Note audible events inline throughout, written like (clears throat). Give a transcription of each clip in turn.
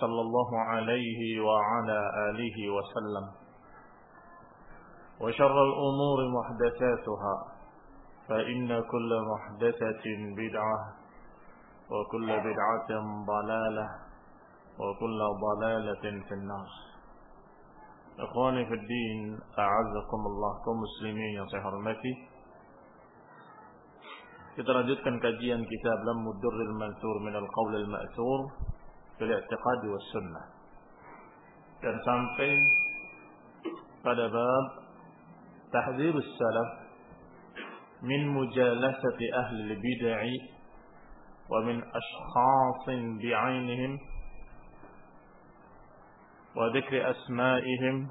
صلى الله عليه وعلى آله وسلم. وشر الأمور محدثاتها فإن كل محدثة بدعة وكل بدعة ضلالة وكل ضلالة في النار. إخواني في الدين أعزكم الله كمسلمين saya hormati. Kita lanjutkan kajian kitab Lammud Durril Mansur min al-Qawl al-Ma'thur. I'tiqad was sunnah. Dan sampai pada bab tahdhir salaf min mujalasati ahli al-bid'ah wa min ashkhas bi'ainihim wa dhikri asma'ihim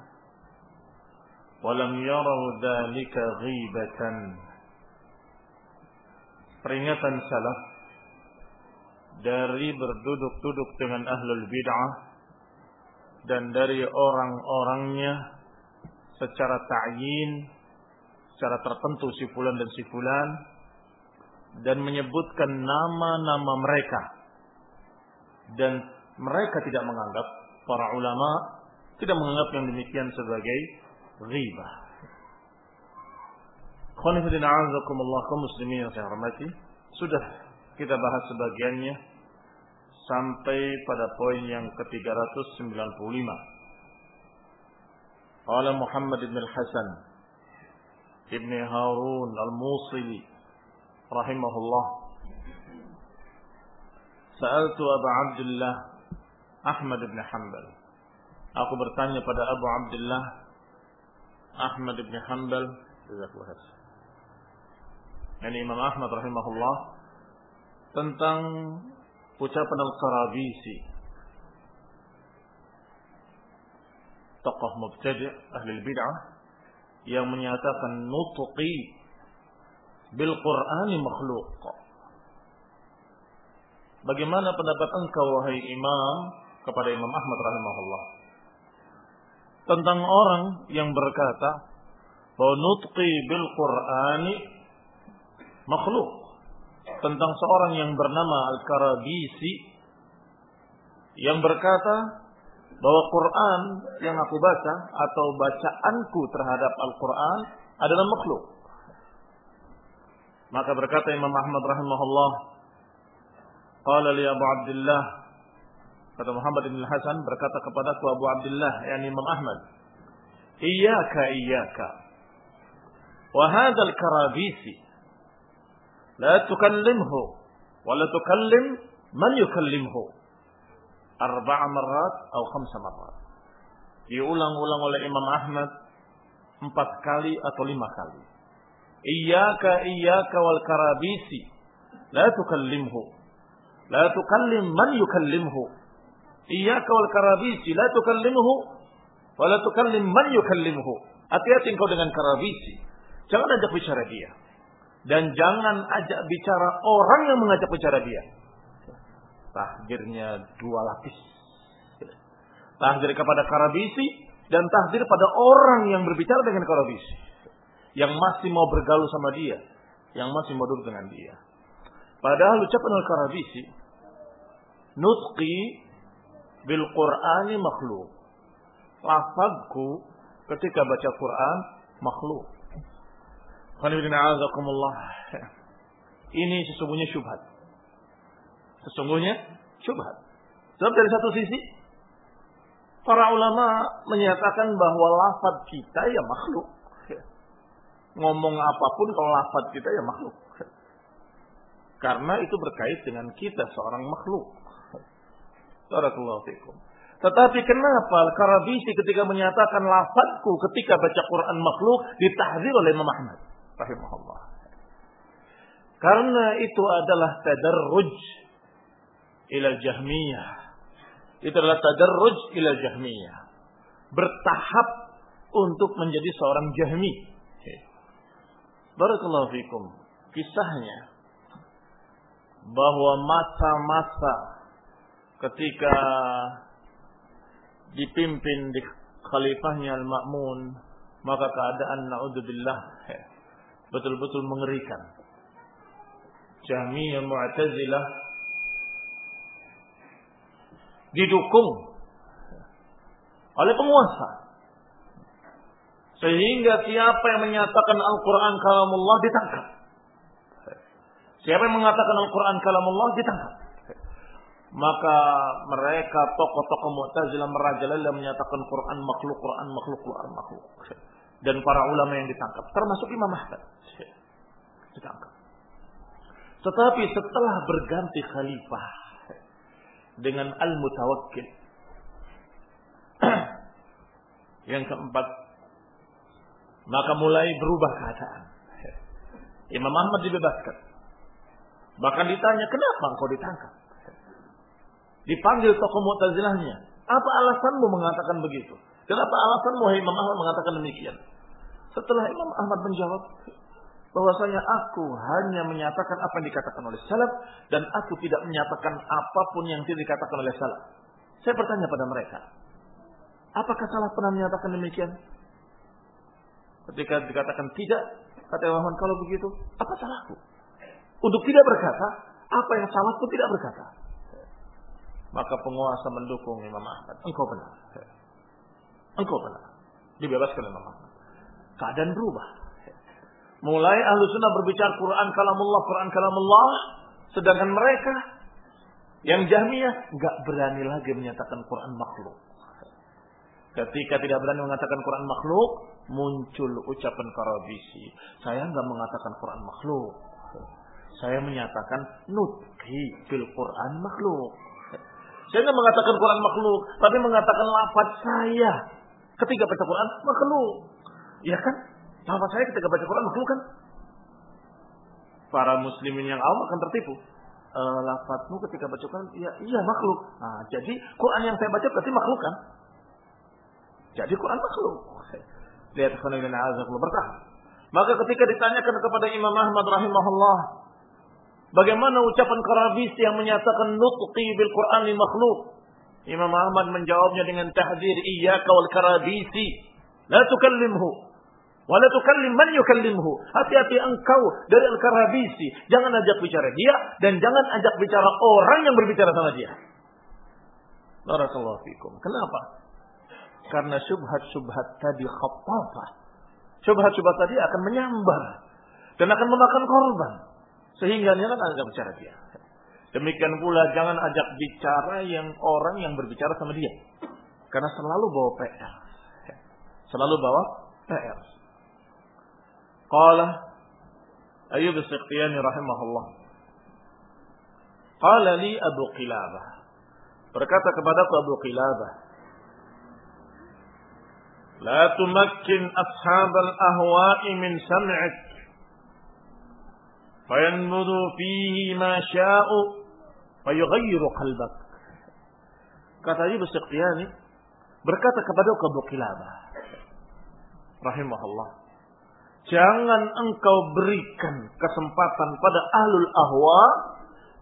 ولم يروا ذلك غيبة peringatan salaf dari berduduk-duduk dengan ahlul bid'ah dan dari orang-orangnya secara ta'yin secara tertentu si fulan dan si fulan dan menyebutkan nama-nama mereka dan mereka tidak menganggap para ulama tidak menganggap yang demikian sebagai ghibah Khonifidin a'azakumullah kaum muslimin yang saya hormati. Sudah kita bahas sebagiannya sampai pada poin yang ke-395. Qala Muhammad ibn al-Hasan ibn Harun al-Musili rahimahullah Sa'altu Abu Abdullah Ahmad ibn Hanbal. Aku bertanya pada Abu Abdullah Ahmad ibn Hanbal Jazakallahu khair yani Imam Ahmad rahimahullah tentang ucapan Al-Qarabisi. Tokoh mubtadi' ahli bid'ah yang menyatakan nutqi bil Qur'ani makhluk. Bagaimana pendapat engkau wahai Imam kepada Imam Ahmad rahimahullah? Tentang orang yang berkata bahwa nutqi bil Qur'ani makhluk tentang seorang yang bernama Al-Karabisi yang berkata bahwa Quran yang aku baca atau bacaanku terhadap Al-Quran adalah makhluk. Maka berkata Imam Ahmad rahimahullah, Qala li Abu Abdullah, kata Muhammad bin Hasan berkata kepadaku Abu Abdullah, yakni Imam Ahmad, Iyaka iyaka. Wa hadzal karabisi la tukallimhu wa la tukallim man yukallimhu. arba'a marrat atau khamsa marrat. Diulang-ulang oleh Imam Ahmad empat kali atau lima kali. Iyaka iyaka wal karabisi. La tukallimhu. La tukallim man yukallimhu. Iyaka wal karabisi. La tukallimhu. Wa la tukallim man yukallimhu. Hati-hati engkau dengan karabisi. Jangan ajak bicara dia. Dan jangan ajak bicara orang yang mengajak bicara dia. Tahdirnya dua lapis. Tahdir kepada karabisi dan tahdir pada orang yang berbicara dengan karabisi. Yang masih mau bergaul sama dia. Yang masih mau duduk dengan dia. Padahal ucapan al-karabisi. Nutqi bil Qur'ani makhluk. Lafadku ketika baca Quran makhluk. Ini sesungguhnya syubhat. Sesungguhnya syubhat. Sebab dari satu sisi para ulama menyatakan bahwa lafaz kita ya makhluk. Ngomong apa pun kalau lafaz kita ya makhluk. Karena itu berkait dengan kita seorang makhluk. Barakallahu fikum. Tetapi kenapa Karabisi ketika menyatakan lafazku ketika baca Quran makhluk ditahdir oleh Imam Ahmad rahimahullah. Karena itu adalah tadarruj ila jahmiyah. Itu adalah tadarruj ila jahmiyah. Bertahap untuk menjadi seorang jahmi. Barakallahu fikum. Kisahnya bahwa masa-masa ketika dipimpin di khalifahnya Al-Ma'mun maka keadaan naudzubillah betul-betul mengerikan. Jahmiyah Mu'tazilah didukung oleh penguasa. Sehingga siapa yang menyatakan Al-Quran kalamullah ditangkap. Siapa yang mengatakan Al-Quran kalamullah ditangkap. Maka mereka tokoh-tokoh Mu'tazilah merajalela menyatakan Quran makhluk, Quran makhluk, Quran makhluk dan para ulama yang ditangkap, termasuk Imam Ahmad. Ditangkap. Tetapi setelah berganti khalifah dengan Al-Mutawakkil. (clears throat) yang keempat, maka mulai berubah keadaan. Imam Ahmad dibebaskan. Bahkan ditanya, kenapa engkau ditangkap? Dipanggil tokoh Mu'tazilahnya. Apa alasanmu mengatakan begitu? Kenapa alasanmu Imam Ahmad mengatakan demikian? Setelah Imam Ahmad menjawab bahwasanya aku hanya menyatakan apa yang dikatakan oleh salaf dan aku tidak menyatakan apa pun yang tidak dikatakan oleh salaf. Saya bertanya pada mereka, apakah salaf pernah menyatakan demikian? Ketika dikatakan tidak, kata Imam kalau begitu, apa salahku? Untuk tidak berkata, apa yang salah pun tidak berkata. Maka penguasa mendukung Imam Ahmad. Engkau benar. Engkau benar. Dibebaskan Imam Ahmad keadaan berubah. Mulai ahlu sunnah berbicara Quran kalamullah, Quran kalamullah. Sedangkan mereka yang jahmiyah nggak berani lagi menyatakan Quran makhluk. Ketika tidak berani mengatakan Quran makhluk, muncul ucapan Karabisi. Saya nggak mengatakan Quran makhluk. Saya menyatakan nutki fil Quran makhluk. Saya nggak mengatakan Quran makhluk, tapi mengatakan lafaz saya ketika baca Quran makhluk. Iya kan? Sahabat saya ketika baca Quran makhluk kan? Para muslimin yang awam akan tertipu. E, lafadzmu ketika baca Quran, iya, iya makhluk. Nah, jadi Quran yang saya baca berarti makhluk kan? Jadi Quran makhluk. Lihat khonibin azakullah bertahan. Maka ketika ditanyakan kepada Imam Ahmad rahimahullah, bagaimana ucapan Karabis yang menyatakan nutqi bil Quran makhluk? Imam Ahmad menjawabnya dengan tahzir iyyaka wal karabisi la tukallimhu Wala tukallim man yukallimhu. Hati-hati engkau dari al-karabisi. Jangan ajak bicara dia dan jangan ajak bicara orang yang berbicara sama dia. Barakallahu fikum. Kenapa? Karena subhat-subhat tadi khattafah. Subhat-subhat tadi akan menyambar dan akan memakan korban. Sehingga dia akan ajak bicara dia. Demikian pula jangan ajak bicara yang orang yang berbicara sama dia. Karena selalu bawa PR. Selalu bawa PR. Qala Ayyub As-Siqtiyani rahimahullah. Qala li Abu Qilabah. berkata kepada Abu Qilabah, "La tumakkin ashabal ahwa'i min sam'ik." Fayanmudu fihi ma sya'u fayughayyiru qalbak. Kata Ibnu Siqtiyani berkata kepada Abu Qilabah rahimahullah jangan engkau berikan kesempatan pada ahlul ahwa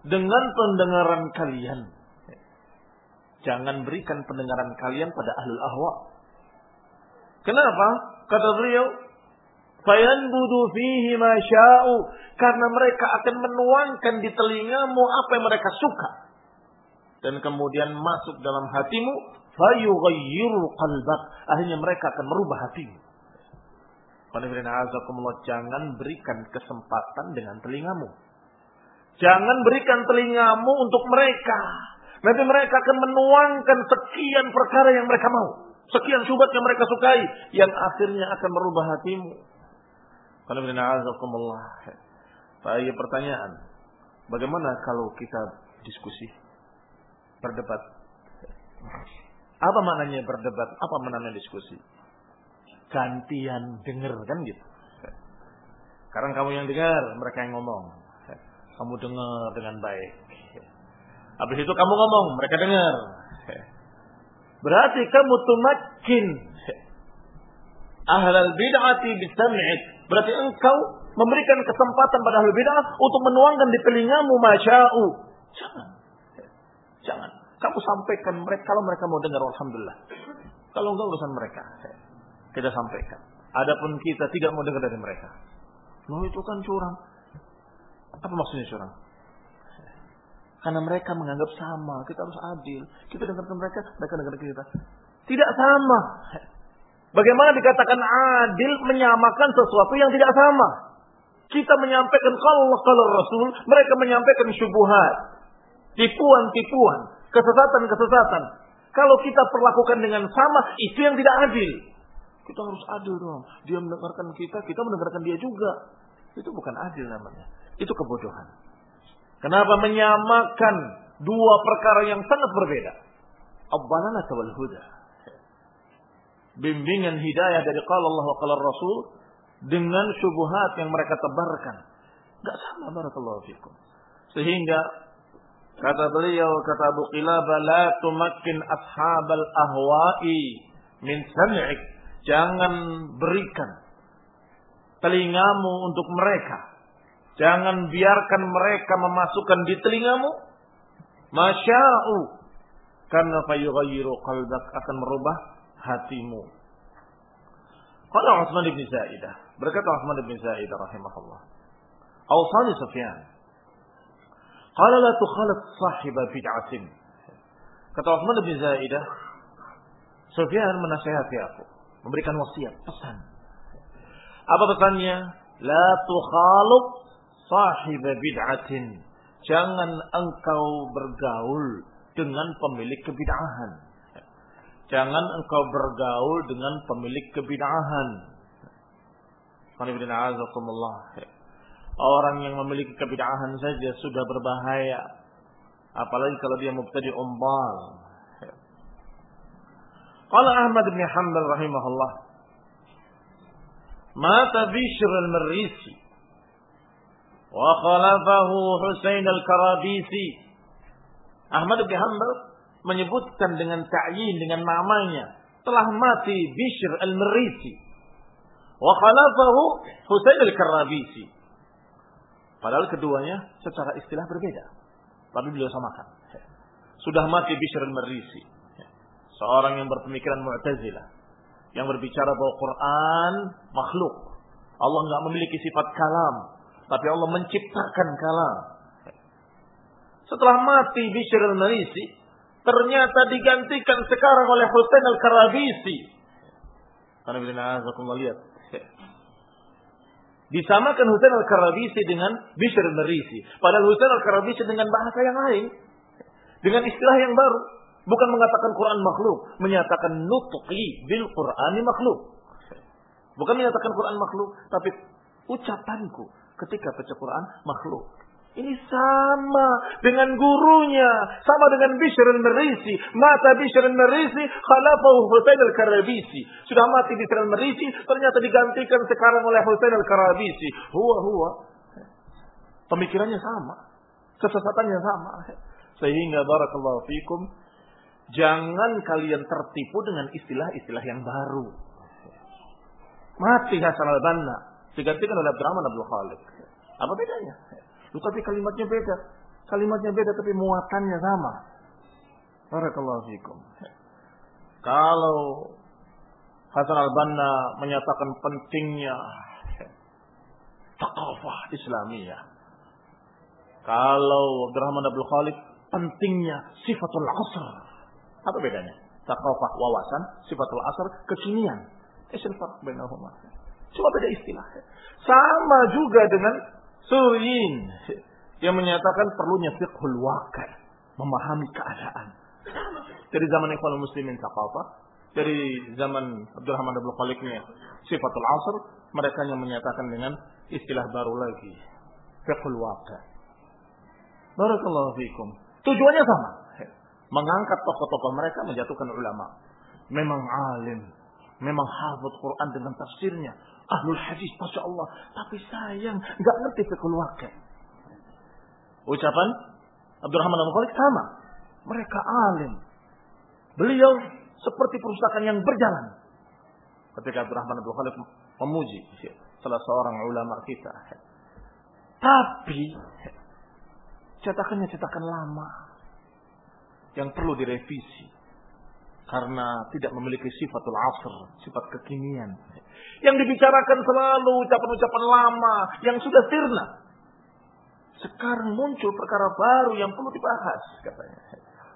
dengan pendengaran kalian. Jangan berikan pendengaran kalian pada ahlul ahwa. Kenapa? Kata beliau fayanbudu fihi ma sya'u. Karena mereka akan menuangkan di telingamu apa yang mereka suka. Dan kemudian masuk dalam hatimu fayughayyiru qalbak. Akhirnya mereka akan merubah hatimu. Jangan berikan kesempatan dengan telingamu. Jangan berikan telingamu untuk mereka. Nanti mereka akan menuangkan sekian perkara yang mereka mau. Sekian syubhat yang mereka sukai. Yang akhirnya akan merubah hatimu Baik pertanyaan. Bagaimana kalau kita diskusi? Berdebat. Apa maknanya berdebat? Apa maknanya diskusi? Gantian denger kan gitu. Sekarang kamu yang dengar, mereka yang ngomong. Kamu dengar dengan baik. Habis itu kamu ngomong, mereka dengar. Berarti kamu tumakin ahlal bid'ati bisam'ik. Berarti engkau memberikan kesempatan pada ahli bid'ah untuk menuangkan di telingamu masya'u. Jangan. Jangan. Kamu sampaikan mereka kalau mereka mau dengar alhamdulillah. Kalau enggak urusan mereka. Kita sampaikan. Adapun kita tidak mau dengar dari mereka. Loh itu kan curang. Apa maksudnya curang? Karena mereka menganggap sama. Kita harus adil. Kita dengarkan mereka, mereka dengar kita. Tidak sama. Bagaimana dikatakan adil menyamakan sesuatu yang tidak sama? Kita menyampaikan kalau kalau Rasul, mereka menyampaikan syubhat, tipuan-tipuan, kesesatan-kesesatan. Kalau kita perlakukan dengan sama, itu yang tidak adil. Kita harus adil dong. Dia mendengarkan kita, kita mendengarkan dia juga. Itu bukan adil namanya. Itu kebodohan. Kenapa menyamakan dua perkara yang sangat berbeda? Abbanana wal huda bimbingan hidayah dari qala Allah wa qala Rasul dengan syubhat yang mereka tebarkan. Enggak sama barakallahu fikum. Sehingga kata beliau kata Abu Qilabah la tumakkin ashabal ahwa'i min sam'ik. Jangan berikan telingamu untuk mereka. Jangan biarkan mereka memasukkan di telingamu masya'u karena fayughayyiru qalbak akan merubah hatimu. Qala Utsman bin Zaidah, berkata Utsman bin Zaidah rahimahullah. Awsani Sufyan. Qala la tukhalif sahib bid'atin. Kata Utsman bin Zaidah, Sufyan menasihati aku, memberikan wasiat, pesan. Apa pesannya? La tukhalif sahib bid'atin. Jangan engkau bergaul dengan pemilik kebid'ahan. Jangan engkau bergaul dengan pemilik kebid'ahan. Orang yang memiliki kebid'ahan saja sudah berbahaya. Apalagi kalau dia mubtadi umbal. Qala Ahmad bin Hanbal rahimahullah. Mata Bishr al-Marisi. Wa khalafahu Husain al-Karabisi. Ahmad bin Hanbal menyebutkan dengan ta'yin dengan namanya telah mati Bishr al-Marisi. Wa khalafahu Husain al-Karabisi padahal keduanya secara istilah berbeda. Tapi beliau samakan. Sudah mati Bishr al-Marisi. Seorang yang berpemikiran Mu'tazilah. Yang berbicara bahwa Quran makhluk. Allah nggak memiliki sifat kalam. Tapi Allah menciptakan kalam. Setelah mati Bishr al-Marisi ternyata digantikan sekarang oleh Husain al-Karabisi. Karena bila lihat. Disamakan Husain al-Karabisi dengan Bishr al-Marisi. Padahal Husain al-Karabisi dengan bahasa yang lain. Dengan istilah yang baru. Bukan mengatakan Quran makhluk. Menyatakan nutqi bil Qurani makhluk. Bukan menyatakan Quran makhluk. Tapi ucapanku ketika baca Quran makhluk. Ini sama dengan gurunya, sama dengan Bishr al-Marisi. Mata Bishr al-Marisi, khalafahu Husain al-Karabisi. Sudah mati Bishr al-Marisi, ternyata digantikan sekarang oleh Husain al-Karabisi. Huwa huwa. Pemikirannya sama, kesesatannya sama. Sehingga barakallahu fikum, jangan kalian tertipu dengan istilah-istilah yang baru. Mati Hasan al-Banna, digantikan oleh Abdurrahman Abdul Khalid. Apa bedanya? Loh, tapi kalimatnya beda. Kalimatnya beda tapi muatannya sama. Barakallahu fikum. Kalau Hasan al-Banna menyatakan pentingnya takafah Islamiyah. Kalau Abdurrahman Abdul Khalid pentingnya sifatul asr. Apa bedanya? Takafah wawasan, sifatul asr kekinian. Farq bainahuma. Cuma beda istilah. Sama juga dengan Suriin yang menyatakan perlunya fiqhul waqi, memahami keadaan. Dari zaman Ikhwanul Muslimin Taqafa, dari zaman Abdurrahman Abdul Khaliknya Sifatul Asr, mereka yang menyatakan dengan istilah baru lagi, fiqhul waqi. Barakallahu fikum. Tujuannya sama. Mengangkat tokoh-tokoh mereka, menjatuhkan ulama. Memang alim, memang hafid Quran dengan tafsirnya, ahlul hadis, masya Allah. Tapi sayang, nggak ngerti wakil. Ucapan Abdurrahman al Khalid sama. Mereka alim. Beliau seperti perusahaan yang berjalan. Ketika Abdurrahman Abdul Khalid memuji salah seorang ulama kita. Tapi cetakannya cetakan lama yang perlu direvisi karena tidak memiliki sifatul asr, sifat kekinian. Yang dibicarakan selalu ucapan-ucapan lama yang sudah sirna. Sekarang muncul perkara baru yang perlu dibahas katanya.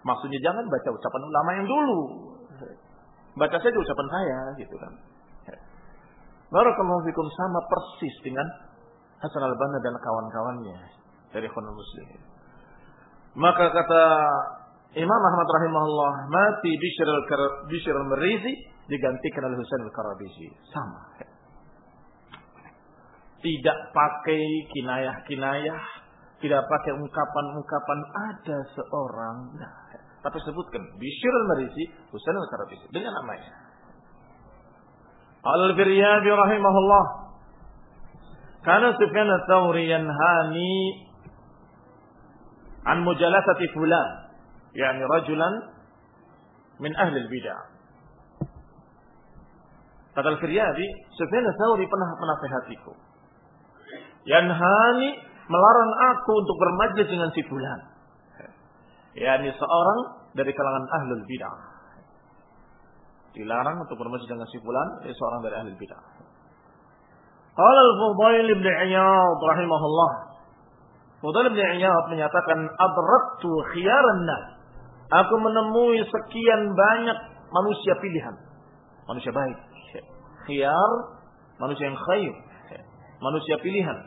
Maksudnya jangan baca ucapan ulama yang dulu. Baca saja ucapan saya gitu kan. Barakallahu fikum sama persis dengan Hasan al-Banna dan kawan-kawannya dari khonul muslimin. Maka kata Imam Ahmad rahimahullah mati Bishr al-Marizi digantikan oleh Husain al-Karabisi. Sama. Tidak pakai kinayah-kinayah, tidak pakai ungkapan-ungkapan ada seorang. Nah, tapi sebutkan Bishr al-Marizi, Husain al-Karabisi dengan namanya. Al-Firyadi rahimahullah karena Sufyan al-Thawri yanhani an mujalasati fulan yani rajulan min ahli bidah. Kata Al-Firyadi, Sufyan Tsauri pernah menasehatiku. Yanhani melarang aku untuk bermajlis dengan si fulan. Yani seorang dari kalangan ahlul bidah. Dilarang untuk bermajlis dengan si fulan, seorang dari ahlul bidah. Qala al-Fudail ibn Iyad rahimahullah. Fudail ibn Iyad menyatakan adraktu khiyaran nas Aku menemui sekian banyak manusia pilihan. Manusia baik. Khiyar, manusia yang khair. Manusia pilihan.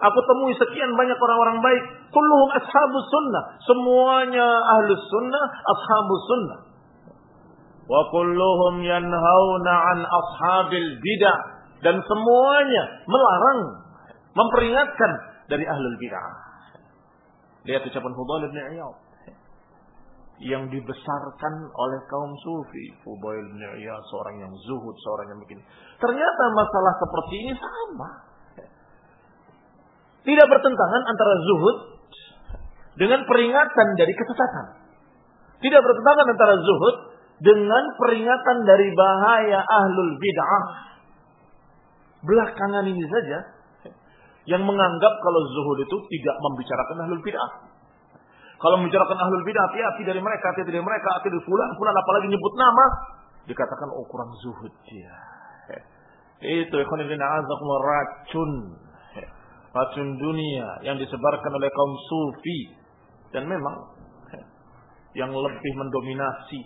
Aku temui sekian banyak orang-orang baik. Kulluhum ashabus sunnah. Semuanya ahlus sunnah, ashabus sunnah. Wa kulluhum yanhauna an ashabil bidah. Dan semuanya melarang, memperingatkan dari ahlul bidah. Lihat ucapan Fudail bin Iyad yang dibesarkan oleh kaum sufi. Fubail bin seorang yang zuhud, seorang yang begini. Ternyata masalah seperti ini sama. Tidak bertentangan antara zuhud dengan peringatan dari kesesatan. Tidak bertentangan antara zuhud dengan peringatan dari bahaya ahlul bid'ah. Belakangan ini saja yang menganggap kalau zuhud itu tidak membicarakan ahlul bid'ah. Kalau membicarakan ahlul bidah, hati-hati dari mereka, hati dari mereka, hati dari fulan, fulan apalagi nyebut nama, dikatakan oh kurang zuhud dia. Itu ikhwan ibn racun. Racun dunia yang disebarkan oleh kaum sufi. Dan memang yang lebih mendominasi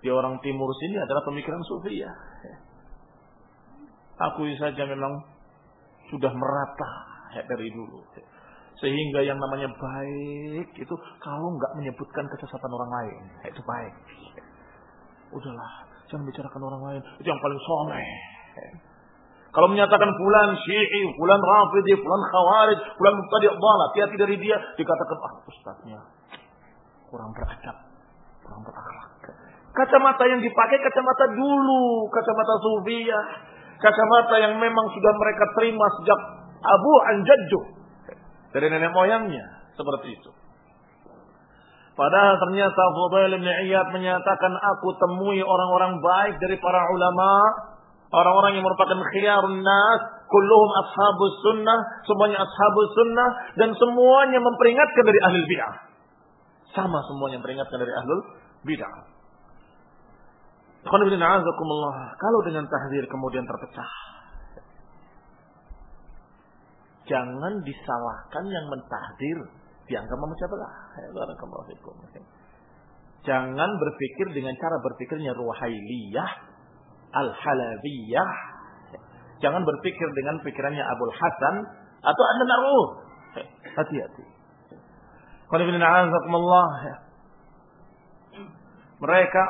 di orang timur sini adalah pemikiran sufi ya. Aku saja memang sudah merata dari dulu. Sehingga yang namanya baik itu kalau nggak menyebutkan kesesatan orang lain, itu baik. Udahlah, jangan bicarakan orang lain. Itu yang paling soleh. Kalau menyatakan fulan syi'i, fulan rafidi, fulan khawarij, fulan mubtadi' dhalah, hati-hati dari dia dikatakan ah ustaznya kurang beradab, kurang berakhlak. Kacamata yang dipakai kacamata dulu, kacamata sufiyah, kacamata yang memang sudah mereka terima sejak Abu Anjadju dari nenek moyangnya, seperti itu. Padahal ternyata Fudail bin Iyad menyatakan aku temui orang-orang baik dari para ulama Orang-orang yang merupakan khiyarun nas, kulluhum ashabus sunnah, semuanya ashabus sunnah, dan semuanya memperingatkan dari ahli bid'ah. Sama semuanya memperingatkan dari ahlul bid'ah. Kalau dengan tahdir kemudian terpecah. Jangan disalahkan yang mentahdir. Dianggap memecah belah. Jangan berpikir dengan cara berpikirnya ruhailiyah Al-Halabiyah. Jangan berpikir dengan pikirannya Abul Hasan atau Anda Naruh. Hati-hati. Mereka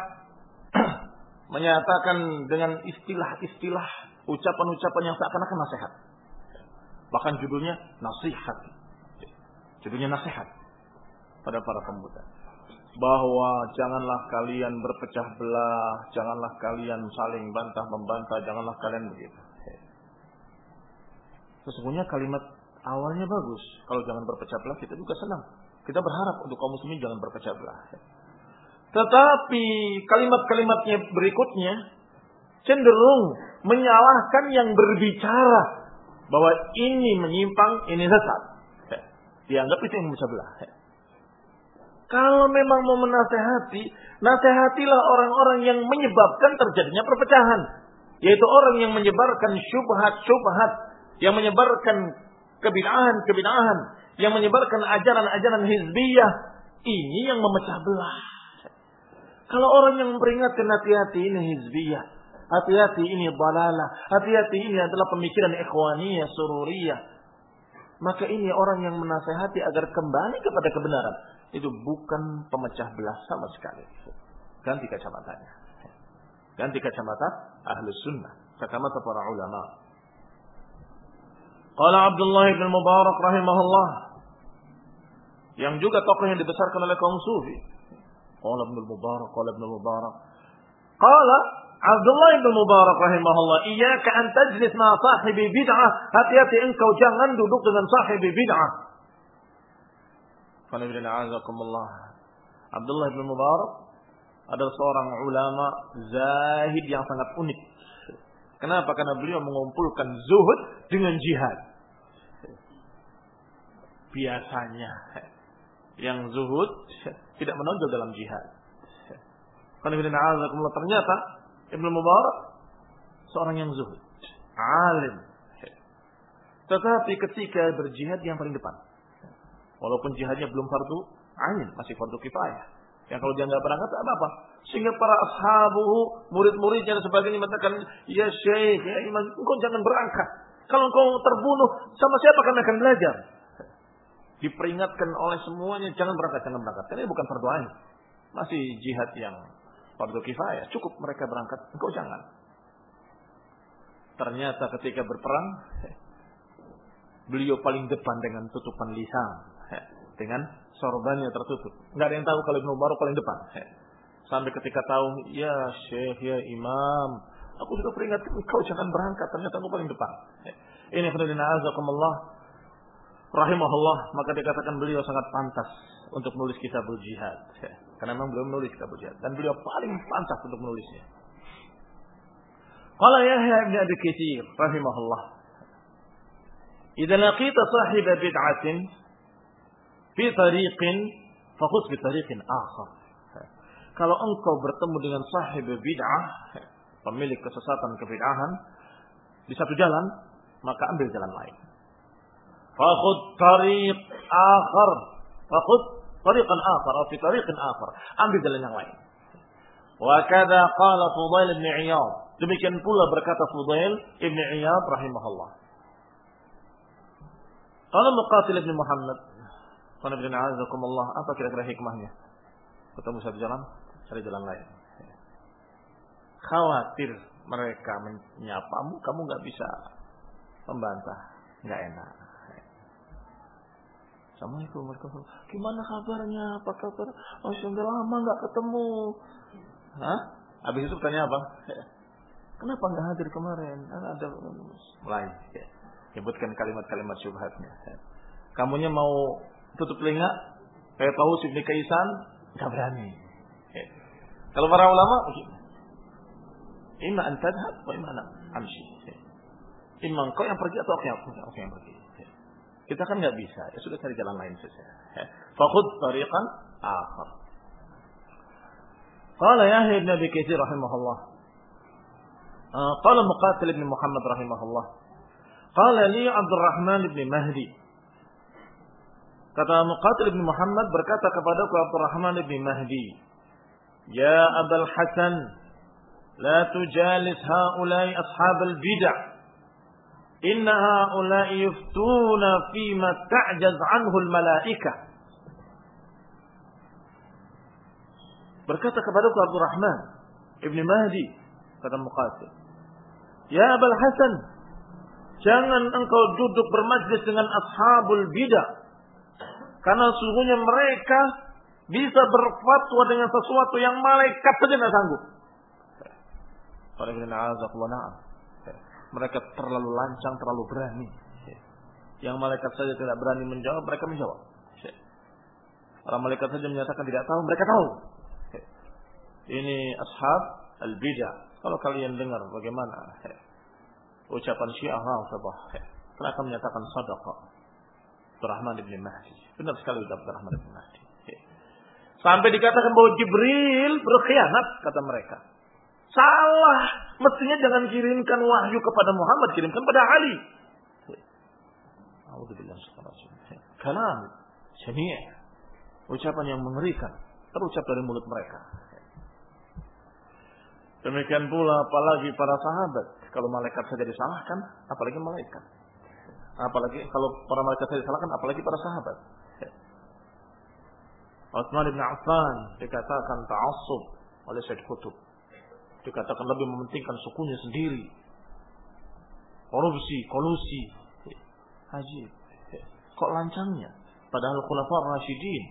(clears throat) menyatakan dengan istilah-istilah ucapan-ucapan yang seakan-akan nasihat. Bahkan judulnya nasihat. Judulnya nasihat pada para pemuda bahwa janganlah kalian berpecah belah, janganlah kalian saling bantah membantah, janganlah kalian begitu. Sesungguhnya kalimat awalnya bagus. Kalau jangan berpecah belah kita juga senang. Kita berharap untuk kaum muslimin jangan berpecah belah. Tetapi kalimat-kalimatnya berikutnya cenderung menyalahkan yang berbicara bahwa ini menyimpang, ini sesat. Dianggap itu yang belah. Kalau memang mau menasehati, nasehatilah orang-orang yang menyebabkan terjadinya perpecahan. Yaitu orang yang menyebarkan syubhat-syubhat. Yang menyebarkan kebinahan-kebinahan. Yang menyebarkan ajaran-ajaran hizbiyah. Ini yang memecah belah. Kalau orang yang memperingatkan hati-hati ini hizbiyah. Hati-hati ini balalah. Hati-hati ini adalah pemikiran ikhwaniyah, sururiyah. Maka ini orang yang menasehati agar kembali kepada kebenaran itu bukan pemecah belah sama sekali. Ganti kacamatanya. Ganti kacamata ahli sunnah. Kacamata para ulama. Qala Abdullah bin Mubarak rahimahullah. Yang juga tokoh yang dibesarkan oleh kaum sufi. Qala Ibn Mubarak, qala Ibn Mubarak. Qala Abdullah bin Mubarak rahimahullah, "Iyyaka an tajlis ma sahibi bid'ah." Hati-hati engkau jangan duduk dengan sahibi bid'ah. Abdullah bin Mubarak adalah seorang ulama zahid yang sangat unik. Kenapa? Karena beliau mengumpulkan zuhud dengan jihad. Biasanya yang zuhud tidak menonjol dalam jihad. Ternyata Ibnu Mubarak seorang yang zuhud, alim. Tetapi ketika berjihad yang paling depan. Walaupun jihadnya belum fardu ain, masih fardu kifayah. Yang kalau dia nggak berangkat apa apa. Sehingga para ashabu, murid-muridnya dan sebagainya mengatakan, ya syekh, ya imam, engkau jangan berangkat. Kalau engkau terbunuh, sama siapa kami akan belajar? Diperingatkan oleh semuanya, jangan berangkat, jangan berangkat. Karena ini bukan fardu ain. Masih jihad yang fardu kifayah. Cukup mereka berangkat, engkau jangan. Ternyata ketika berperang, beliau paling depan dengan tutupan lisan dengan sorbannya tertutup. Nggak ada yang tahu kalau Ibnu Mubarak paling depan. Sampai ketika tahu, ya Syekh, ya Imam, aku sudah peringatkan engkau jangan berangkat, ternyata aku paling depan. Ini Fadlina Azakumullah, rahimahullah, maka dikatakan beliau sangat pantas untuk menulis kitab jihad. Karena memang beliau menulis kitab jihad. Dan beliau paling pantas untuk menulisnya. Qala Yahya ibn Abi Katsir rahimahullah. Idza laqita sahib bid'atin fi tariqin fokus fi tariqin akhar. Kalau engkau bertemu dengan sahib bid'ah, pemilik kesesatan kebid'ahan di satu jalan, maka ambil jalan lain. Fakhud tariq akhar. Fakhud tariqan akhar atau fi tariqin akhar. Ambil jalan yang lain. Wa kada qala Fudail bin Iyad. Demikian pula berkata Fudail bin Iyad rahimahullah. Qala Muqatil bin Muhammad Allah, apa kira-kira hikmahnya? Ketemu satu jalan, cari jalan lain. Khawatir mereka menyapamu, kamu nggak bisa membantah, nggak enak. Assalamualaikum warahmatullahi Gimana kabarnya? Apa kabar? Oh, sudah lama nggak ketemu. Hah? Habis itu tanya apa? (laughs) Kenapa nggak hadir kemarin? Ada mulai. Ya. Sebutkan kalimat-kalimat syubhatnya. Kamunya mau tutup telinga? Kayak tahu si Kaisan? Nggak berani. Ya. Kalau para ulama, Ima antadhab wa ima amshi. Ima engkau yang pergi atau aku yang, aku yang pergi. Kita kan nggak bisa. Ya sudah cari jalan lain saja. Fakhud tariqan akhar. Qala Yahya ibn Abi Katsir rahimahullah. Qala Muqatil ibn Muhammad rahimahullah. Qala li Abdurrahman ibn Mahdi. Kata Muqatil ibn Muhammad berkata kepadaku Abdurrahman ibn Mahdi. Ya Abul Hasan, لا تجالس هؤلاء أصحاب Inna haula yuftuna fi ma ta'jaz anhu al-malaika. Berkata kepadaku Abu Rahman Ibn Mahdi kata Muqatil. Ya Abul Hasan, jangan engkau duduk bermajlis dengan ashabul bidah. Karena sungguhnya mereka bisa berfatwa dengan sesuatu yang malaikat saja tidak sanggup. Qul inna mereka terlalu lancang, terlalu berani. Yang malaikat saja tidak berani menjawab, mereka menjawab. Orang malaikat saja menyatakan tidak tahu, mereka tahu. Ini ashab al-bidah. Kalau kalian dengar bagaimana ucapan Syiah Rafidhah, mereka menyatakan sadaqah. Abdurrahman ibn Mahdi. Benar sekali ucapan Abdurrahman ibn Mahdi. Sampai dikatakan bahwa Jibril berkhianat, kata mereka. Salah. Mestinya jangan kirimkan wahyu kepada Muhammad, kirimkan pada Ali. Kalam jami' ucapan yang mengerikan terucap dari mulut mereka. Demikian pula apalagi para sahabat. Kalau malaikat saja disalahkan, apalagi malaikat. Apalagi kalau para malaikat saja disalahkan, apalagi para sahabat. Utsman bin Affan dikatakan ta'assub oleh Syekh Qutb dikatakan lebih mementingkan sukunya sendiri. Korupsi, kolusi. Haji. Kok lancangnya? Padahal khulafah Rashidin.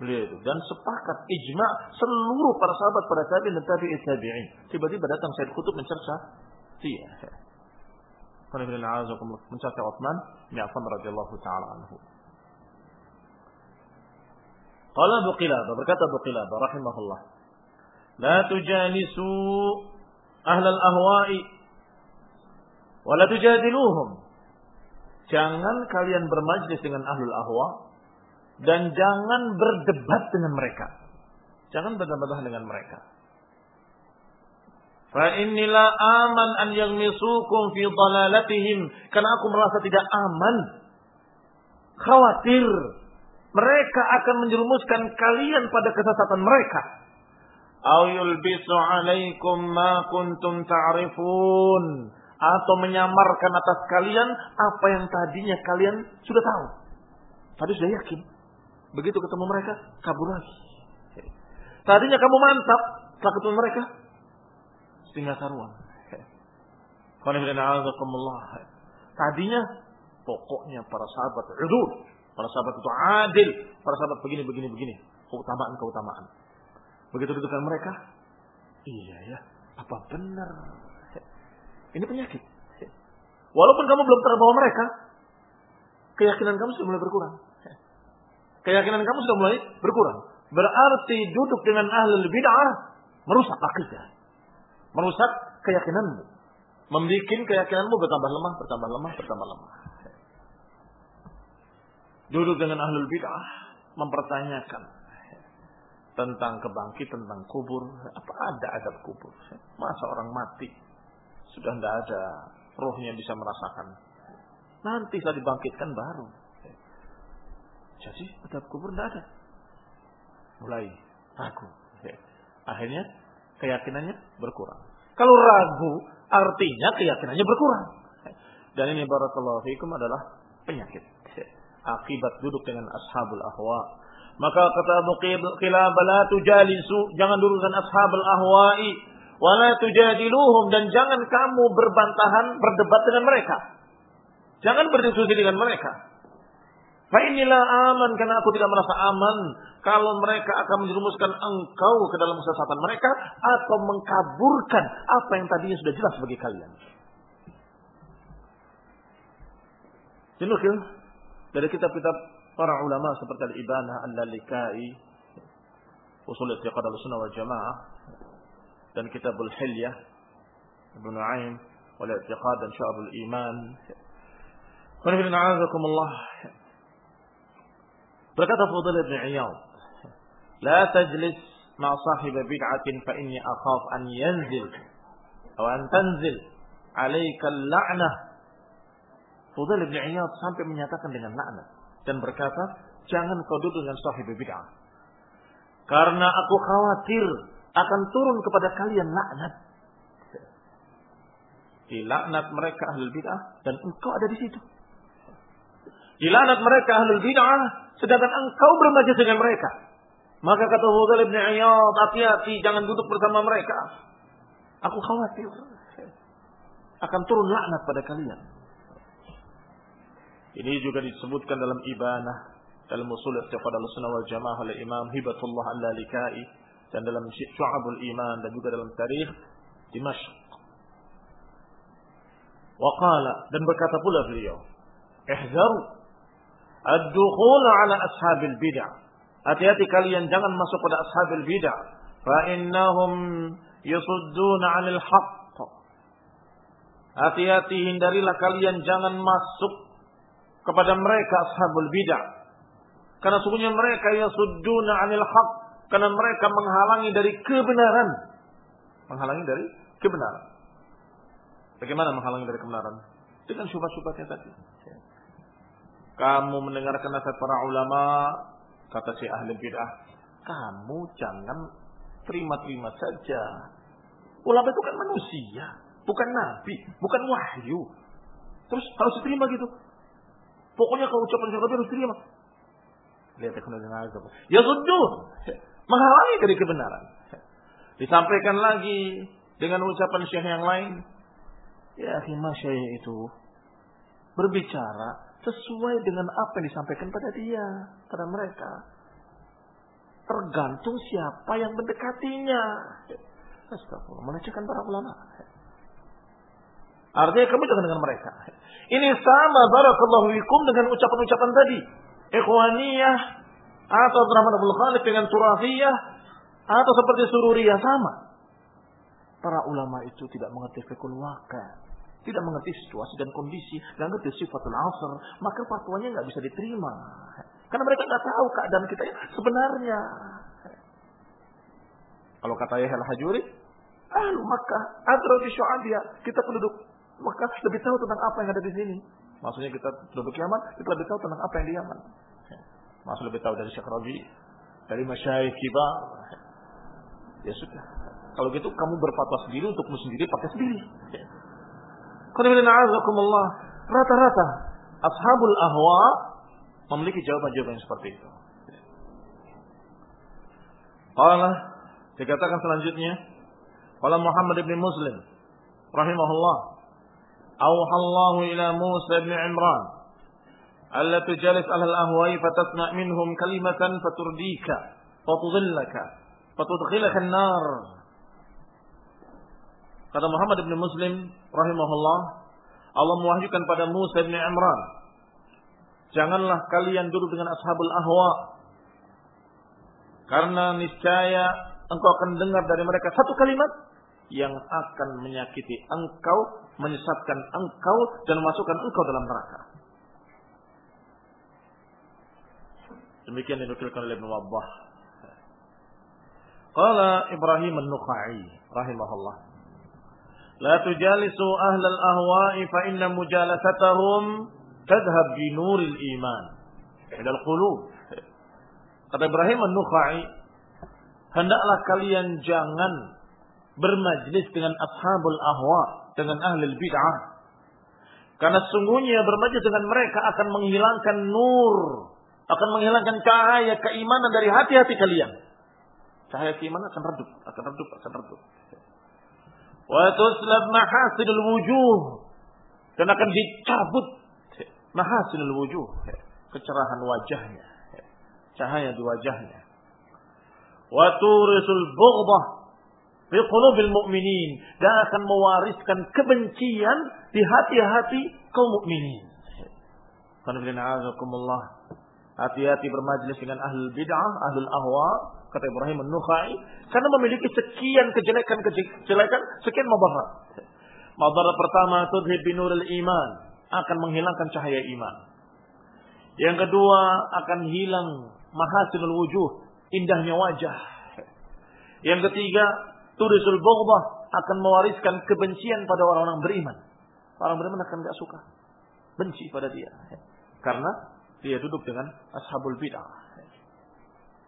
Beliau itu. Dan sepakat ijma seluruh para sahabat pada tabi'in dan tabi'in tabi'in. Tiba-tiba datang Said Kutub mencerca dia. Mencerca Uthman bin Affan radhiyallahu taala anhu. Qala Abu Qilabah, berkata Abu Qilabah rahimahullah. La tujalisu ahlal ahwa'i. Wa la tujadiluhum. Jangan kalian bermajlis dengan ahlul ahwa. Dan jangan berdebat dengan mereka. Jangan berdebat dengan mereka. Fa innila aman an yaghmisukum fi dalalatihim. Karena aku merasa tidak aman. Khawatir mereka akan menjerumuskan kalian pada kesesatan mereka. Au yulbisu alaikum ma kuntum ta'rifun. Atau menyamarkan atas kalian apa yang tadinya kalian sudah tahu. Tadi sudah yakin. Begitu ketemu mereka, kabur lagi. Tadinya kamu mantap, setelah ketemu mereka, setengah karuan. Tadinya pokoknya para sahabat udul, para sahabat itu adil, para sahabat begini begini begini, keutamaan keutamaan. Begitu dudukan mereka, iya ya, apa benar? Ini penyakit. Walaupun kamu belum terbawa mereka, keyakinan kamu sudah mulai berkurang. Keyakinan kamu sudah mulai berkurang. Berarti duduk dengan ahli bid'ah merusak akidah. Merusak keyakinanmu. Membuat keyakinanmu bertambah lemah, bertambah lemah, bertambah lemah. Duduk dengan ahli bid'ah mempertanyakan tentang kebangkitan, tentang kubur. Apa ada adab kubur? Masa orang mati sudah tidak ada rohnya bisa merasakan. Nanti saat dibangkitkan baru. Jadi adab kubur tidak ada. Mulai ragu. Akhirnya keyakinannya berkurang. Kalau ragu artinya keyakinannya berkurang. Dan ini barakallahu fikum adalah penyakit. Akibat duduk dengan ashabul ahwa maka kata Abu Qilabah la tujalisu, jangan dengan ashabul ahwa'i Wala tujadiluhum dan jangan kamu berbantahan berdebat dengan mereka. Jangan berdiskusi dengan mereka. Fa inilah aman karena aku tidak merasa aman kalau mereka akan menjerumuskan engkau ke dalam kesesatan mereka atau mengkaburkan apa yang tadinya sudah jelas bagi kalian. Dinukil dari kitab-kitab para ulama seperti Al-Ibanah, Al-Lalikai, Usul Iqtiqad Al-Sunnah wal Jamaah dan Kitabul Hilyah Ibn Nu'aim wal Iqtiqad dan Syu'abul Iman. Wa Allah Berkata Fudul bin Iyad, "La tajlis ma sahib bid'atin fa inni akhaf an yanzil atau an tanzil 'alaika al-la'nah." Fudul bin Iyad sampai menyatakan dengan laknat dan berkata, "Jangan kau duduk dengan sahib bid'ah." Karena aku khawatir akan turun kepada kalian laknat. Dilaknat mereka ahli bid'ah dan engkau ada di situ. Dilanat mereka ahlul bid'ah, sedangkan engkau bermajlis dengan mereka. Maka kata Fudhal bin Iyad, hati-hati jangan duduk bersama mereka. Aku khawatir akan turun laknat pada kalian. Ini juga disebutkan dalam ibanah dalam usul i'tiqad al-sunnah wal jamaah oleh Imam Hibatullah al-Lalikai dan dalam Syu'abul Iman dan juga dalam tarikh Dimashq. Waqala dan berkata pula beliau, "Ihzaru Ad-dukhul ala ashabil bid'ah. Hati-hati kalian jangan masuk pada ashabil bid'ah. Fa innahum yasudduna 'anil haqq. Hati-hati hindarilah kalian jangan masuk kepada mereka ashabul bid'ah. Karena sungguhnya mereka yasudduna 'anil haqq karena mereka menghalangi dari kebenaran. Menghalangi dari kebenaran. Bagaimana menghalangi dari kebenaran? Dengan syubhat-syubhatnya tadi. Kamu mendengarkan nasihat para ulama, kata si ahli bid'ah, kamu jangan terima-terima saja. Ulama itu kan manusia, bukan nabi, bukan wahyu. Terus harus diterima gitu. Pokoknya kalau ucapan syahadu harus diterima. Lihat azab. Ya sudah, menghalangi dari kebenaran. Disampaikan lagi dengan ucapan syekh yang lain. Ya, akhirnya syekh itu berbicara sesuai dengan apa yang disampaikan pada dia, pada mereka. Tergantung siapa yang mendekatinya. Astagfirullah, melecehkan para ulama. Artinya kamu jangan dengan mereka. Ini sama barakallahu fikum dengan ucapan-ucapan tadi. Ikhwaniyah atau Abdurrahman Abdul Khalid dengan Turafiyah atau seperti Sururiyah sama. Para ulama itu tidak mengerti fikul waqah tidak mengerti situasi dan kondisi, nggak ngerti sifatul asr, maka fatwanya nggak bisa diterima. Karena mereka nggak tahu keadaan kita sebenarnya. Kalau kata Yahya al-Hajuri, ahlu Makkah, adra Syu'abiyah, kita penduduk Makkah lebih tahu tentang apa yang ada di sini. Maksudnya kita penduduk Yaman, kita lebih tahu tentang apa yang di Yaman. Maksud lebih tahu dari Syekh Rabi, dari Masyayikh Kibar. Ya sudah. Kalau gitu kamu berfatwa sendiri untukmu sendiri pakai sendiri. Rata-rata ashabul ahwa memiliki jawaban-jawaban seperti itu. Allah dikatakan selanjutnya, Qala Muhammad bin Muslim rahimahullah, "Auhallahu ila Musa bin Imran, alla tujalis ahlal ahwa'i fatasma' minhum kalimatan faturdika, fatudhillaka, fatudkhilaka an-nar." Kata Muhammad bin Muslim rahimahullah, Allah mewahyukan pada Musa bin Imran, janganlah kalian duduk dengan ashabul ahwa. Karena niscaya engkau akan dengar dari mereka satu kalimat yang akan menyakiti engkau, menyesatkan engkau, dan memasukkan engkau dalam neraka. Demikian yang dinukilkan oleh Ibn Wabbah. Qala Ibrahim al-Nukha'i, rahimahullah. La tujalisu ahlal ahwa'i fa inna mujalasatahum tadhhab bi nuril iman qulub Kata Ibrahim An-Nukhai, hendaklah kalian jangan bermajlis dengan ashabul ahwa dengan ahli bid'ah karena sungguhnya bermajlis dengan mereka akan menghilangkan nur akan menghilangkan cahaya keimanan dari hati-hati kalian cahaya keimanan akan redup akan redup akan redup Wa tuslab mahasinul wujuh. Dan akan dicabut mahasinul wujuh. Kecerahan wajahnya. Cahaya di wajahnya. Wa turisul bughdah fi qulubil mu'minin dan akan mewariskan kebencian di hati-hati kaum mukminin. Hati-hati bermajlis dengan ahlul bid'ah, ahlul ahwa, kata Ibrahim An-Nukhai, karena memiliki sekian kejelekan-kejelekan, sekian mabarat. Mabarat pertama tudhib binuril iman, akan menghilangkan cahaya iman. Yang kedua akan hilang mahasinul wujuh, indahnya wajah. Yang ketiga, turisul bughdah akan mewariskan kebencian pada orang-orang beriman. Orang beriman akan tidak suka. Benci pada dia. Karena dia duduk dengan ashabul bid'ah.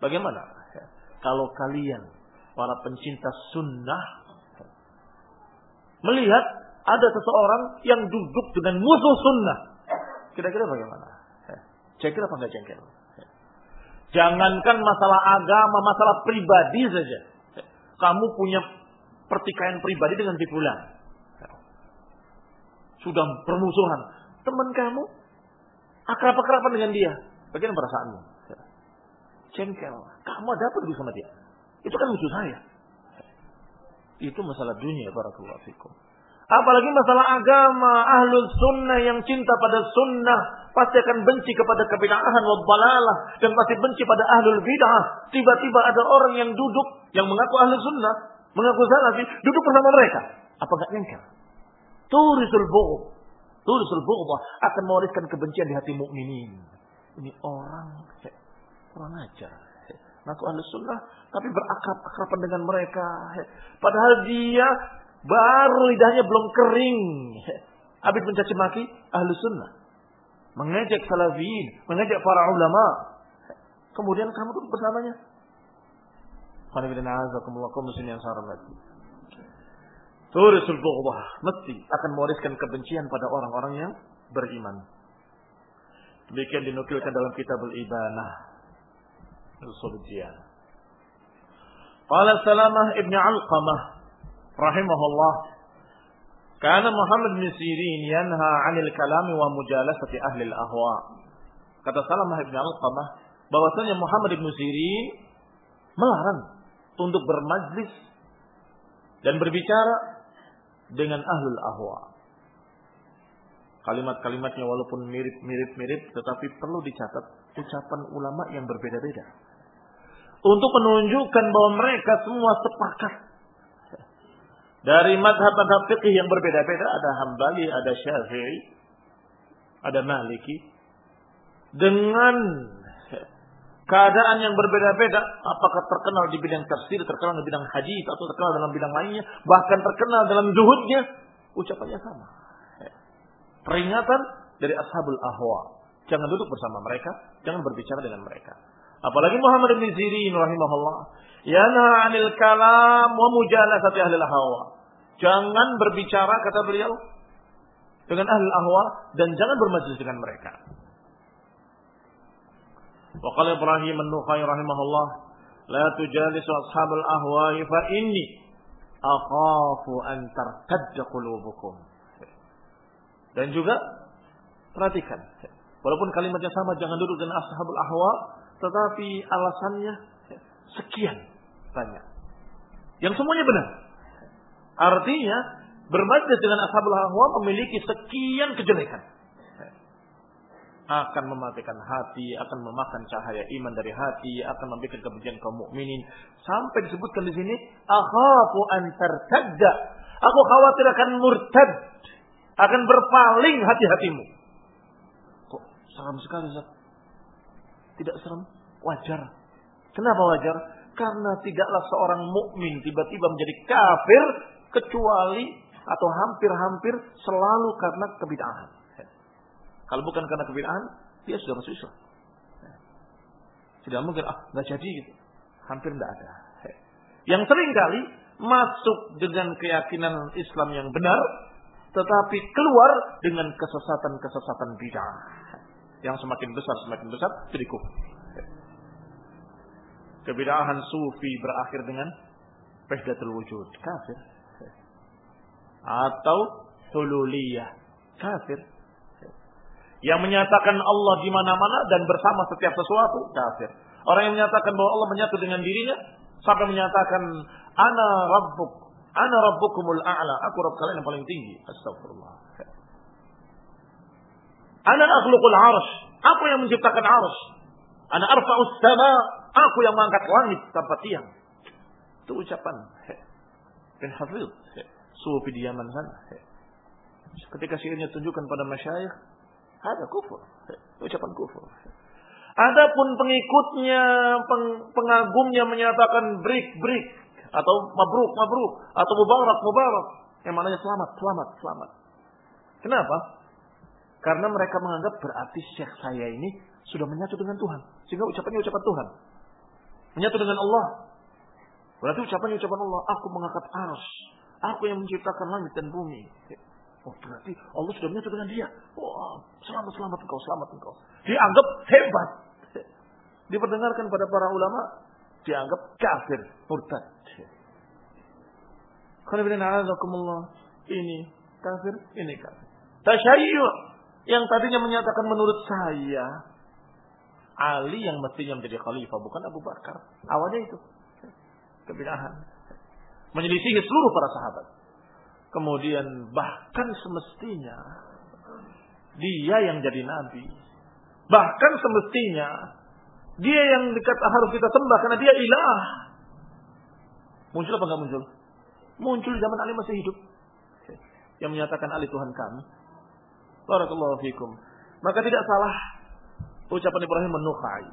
Bagaimana? Kalau kalian para pencinta sunnah melihat ada seseorang yang duduk dengan musuh sunnah, kira-kira bagaimana? Cengkel apa enggak cengkel? Jangankan masalah agama, masalah pribadi saja. Kamu punya pertikaian pribadi dengan si Sudah permusuhan. Teman kamu akrab-akraban dengan dia. Bagaimana perasaanmu? Cengkel. Kamu ada apa lebih sama dia? Itu kan musuh saya. Itu masalah dunia, barakallahu fikum. Apalagi masalah agama, ahlul sunnah yang cinta pada sunnah pasti akan benci kepada kebid'ahan wa balalah dan pasti benci pada ahlul bid'ah. Tiba-tiba ada orang yang duduk yang mengaku ahlul sunnah, mengaku salafi, duduk bersama mereka. Apa enggak nyengkel? Turisul bu'ud. Turisul bu'dah akan mewariskan kebencian di hati mukminin. Ini orang kurang ajar. Ngaku ahli sunnah tapi berakrab-akraban dengan mereka. Padahal dia baru lidahnya belum kering. Habis mencaci maki ahli sunnah. Mengejek salafiyin, mengejek para ulama. Kemudian kamu tuh bersamanya. Turisul bughdah mesti akan mewariskan kebencian pada orang-orang yang beriman. Demikian dinukilkan dalam kitabul ibanah. Usuludiyah. Qala Salamah ibn Alqamah rahimahullah Karena Muhammad bin Sirin yanha 'anil kalami wa mujalasati ahli al-ahwa. Kata Salamah ibn Alqamah bahwasanya Muhammad bin Sirin melarang untuk bermajlis dan berbicara dengan ahlul ahwa. Kalimat-kalimatnya walaupun mirip-mirip-mirip tetapi perlu dicatat ucapan ulama yang berbeda-beda. Untuk menunjukkan bahwa mereka semua sepakat. Dari madhab-madhab fikih yang berbeda-beda ada Hambali, ada Syafi'i, ada Maliki. Dengan keadaan yang berbeda-beda, apakah terkenal di bidang tafsir, terkenal di bidang hadis atau terkenal dalam bidang lainnya, bahkan terkenal dalam zuhudnya, ucapannya sama. Peringatan dari ashabul ahwa. Jangan duduk bersama mereka, jangan berbicara dengan mereka. Apalagi Muhammad bin Sirin rahimahullah, Yana anil kalam wa mujalasati ahlil hawa. Jangan berbicara kata beliau dengan ahli ahwa dan jangan bermajlis dengan mereka. Wa qala Ibrahim an-Nukhai rahimahullah, la tujalisu ashabal ahwa fa inni akhafu an tartadda qulubukum. Dan juga perhatikan, walaupun kalimatnya sama jangan duduk dengan ashabul ahwa, tetapi alasannya sekian banyak yang semuanya benar artinya bermajlis dengan ashabul ahwa memiliki sekian kejelekan akan mematikan hati, akan memakan cahaya iman dari hati, akan membuat kebencian kaum mukminin. Sampai disebutkan di sini, akhafu an tartadda. Aku khawatir akan murtad, akan berpaling hati-hatimu. Kok seram sekali, Ustaz? Tidak seram, wajar. Kenapa wajar? Karena tidaklah seorang mukmin tiba-tiba menjadi kafir kecuali atau hampir-hampir selalu karena kebid'ahan. Kalau bukan karena kebid'ahan, dia sudah masuk Islam. Tidak mungkin, ah, nggak jadi gitu. Hampir tidak ada. Yang sering kali masuk dengan keyakinan Islam yang benar, tetapi keluar dengan kesesatan-kesesatan bid'ah. Yang semakin besar, semakin besar, kufur. Kebid'ahan sufi berakhir dengan wahdatul wujud. Kafir. atau hululiyah. Kafir. Yang menyatakan Allah di mana-mana dan bersama setiap sesuatu, kafir. Orang yang menyatakan bahwa Allah menyatu dengan dirinya sampai menyatakan ana rabbuk, ana rabbukumul a'la, aku rabb kalian yang paling tinggi. Astagfirullah. Ana akhluqul arsh, aku yang menciptakan arsh. Ana arfa'us sama, aku yang mengangkat langit tanpa tiang. Itu ucapan bin Hafidh. Sufi di Yaman sana. Ketika syairnya tunjukkan pada masyayikh, ada kufur. Ucapan kufur. Adapun pengikutnya, peng, pengagumnya menyatakan break break atau mabruk mabruk atau mubarak mubarak yang mananya selamat selamat selamat. Kenapa? Karena mereka menganggap berarti syekh saya ini sudah menyatu dengan Tuhan. Sehingga ucapannya ucapan Tuhan. Menyatu dengan Allah. Berarti ucapannya ucapan Allah. Aku mengangkat arus. Aku yang menciptakan langit dan bumi. Oh berarti Allah sudah menyatu dengan dia. Oh, selamat selamat engkau, selamat engkau. Dianggap hebat. Diperdengarkan pada para ulama, dianggap kafir, murtad. Ini kafir, ini kafir. Tasyayyu yang tadinya menyatakan menurut saya Ali yang mestinya menjadi khalifah bukan Abu Bakar. Awalnya itu kebidahan. Menyelisihi seluruh para sahabat. Kemudian bahkan semestinya dia yang jadi nabi. Bahkan semestinya dia yang dekat harus kita sembah karena dia ilah. Muncul apa enggak muncul? Muncul zaman Ali masih hidup. Yang menyatakan Ali Tuhan kami. Barakallahu fikum. Maka tidak salah ucapan Ibrahim menukai.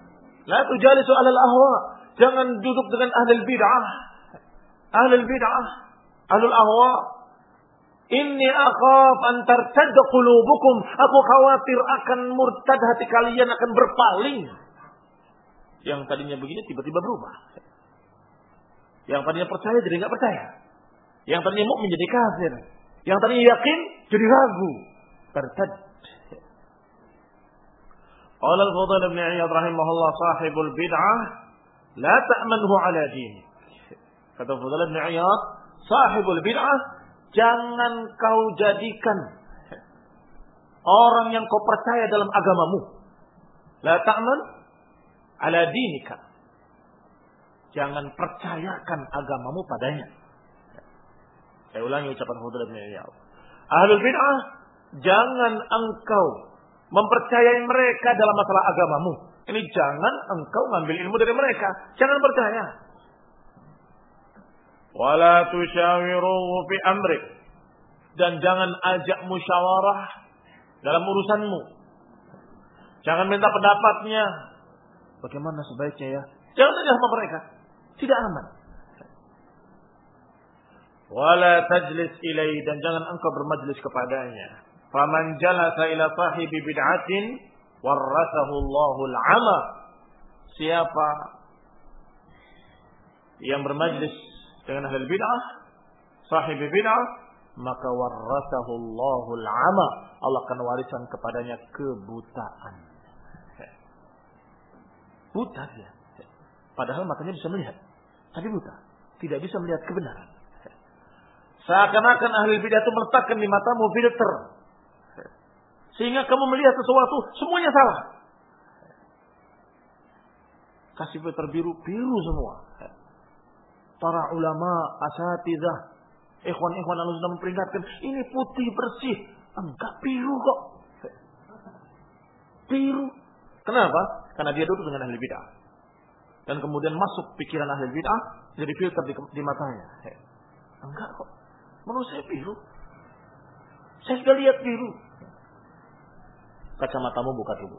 La tujalisu alal ahwa. Jangan duduk dengan ahli bid'ah. Ahli bid'ah. Ahli ahwa. Inni akhaf an tartadda qulubukum. Aku khawatir akan murtad hati kalian akan berpaling. Yang tadinya begini tiba-tiba berubah. Yang tadinya percaya jadi nggak percaya. Yang tadinya mau menjadi kafir. Yang tadinya yakin jadi ragu. Tertad. Qala al-Fadhil ibn Iyad rahimahullah sahibul bid'ah la ta'manhu ala din. Kata Fadhil ibn Iyad, sahibul bid'ah jangan kau jadikan orang yang kau percaya dalam agamamu. La ta'man ala dinika. Jangan percayakan agamamu padanya. Saya ulangi ucapan Fadhil ibn Iyad. Ahlul bid'ah, jangan engkau mempercayai mereka dalam masalah agamamu. Ini jangan engkau ngambil ilmu dari mereka. Jangan percaya. Wala fi amrik. Dan jangan ajak musyawarah dalam urusanmu. Jangan minta pendapatnya. Bagaimana sebaiknya ya? Jangan tanya sama mereka. Tidak aman. Wala tajlis ilai dan jangan engkau bermajlis kepadanya. Faman jalasa ila sahibi bid'atin warrasahu Allahul ama. Siapa yang bermajlis dengan ahli bid'ah, sahibi bid'ah, maka warrasahu Allahul ama. Allah akan warisan kepadanya kebutaan. Buta dia. Padahal matanya bisa melihat. Tapi buta. Tidak bisa melihat kebenaran. Seakan-akan ahli bidah itu meletakkan di matamu filter. Sehingga kamu melihat sesuatu, semuanya salah. Kasih filter biru, biru semua. Para ulama, asatidah, ikhwan-ikhwan yang sudah memperingatkan, ini putih bersih. Enggak biru kok. Biru. Kenapa? Karena dia duduk dengan ahli bid'ah. Dan kemudian masuk pikiran ahli bid'ah, jadi filter di, di matanya. Enggak kok. Menurut saya biru. Saya sudah lihat biru. Kacamatamu buka dulu.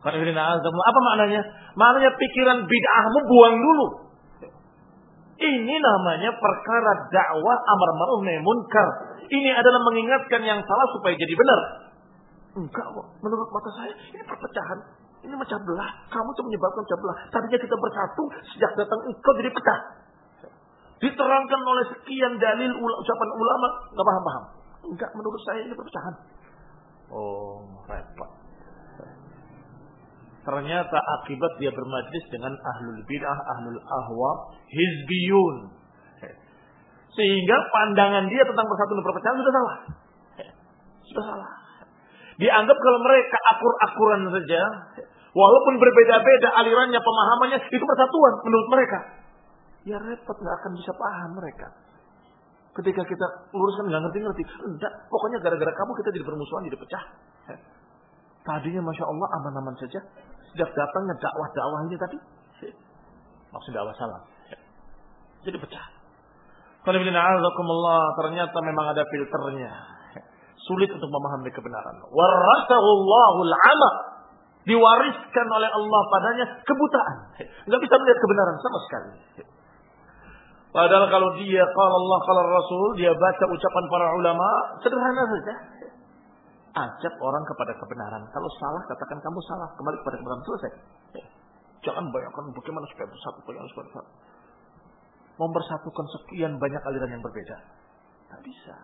Apa maknanya? Maknanya pikiran bid'ahmu buang dulu. Ini namanya perkara dakwah amar ma'ruf nahi munkar. Ini adalah mengingatkan yang salah supaya jadi benar. Enggak kok. Menurut mata saya ini perpecahan. Ini macam belah. Kamu tuh menyebabkan pecah belah. Tadinya kita bersatu, sejak datang engkau jadi pecah. Diterangkan oleh sekian dalil ucapan ulama, nggak paham-paham. Enggak, menurut saya ini perpecahan. Oh, repot. Ternyata akibat dia bermajlis dengan ahlul bid'ah, ahlul ahwa, hizbiyun. Sehingga pandangan dia tentang persatuan dan perpecahan sudah salah. Sudah salah. Dianggap kalau mereka akur-akuran saja, walaupun berbeda-beda alirannya, pemahamannya, itu persatuan menurut mereka. Ya repot, nggak akan bisa paham mereka. Ketika kita luruskan nggak ngerti-ngerti, enggak. Pokoknya gara-gara kamu kita jadi permusuhan, jadi pecah. Tadinya masya Allah aman-aman saja. Sejak datangnya dakwah-dakwah ini tadi, maksud dakwah salam, jadi pecah. Kalau ternyata memang ada filternya. Sulit untuk memahami kebenaran. Warasahullahu ama Diwariskan oleh Allah padanya kebutaan. Nggak bisa melihat kebenaran sama sekali. Padahal kalau dia kalau Allah kalau Rasul dia baca ucapan para ulama sederhana saja. Ajak orang kepada kebenaran. Kalau salah katakan kamu salah kembali kepada kebenaran selesai. Jangan bayangkan bagaimana supaya bersatu, bagaimana supaya bersatu. Mempersatukan sekian banyak aliran yang berbeda. Tak bisa.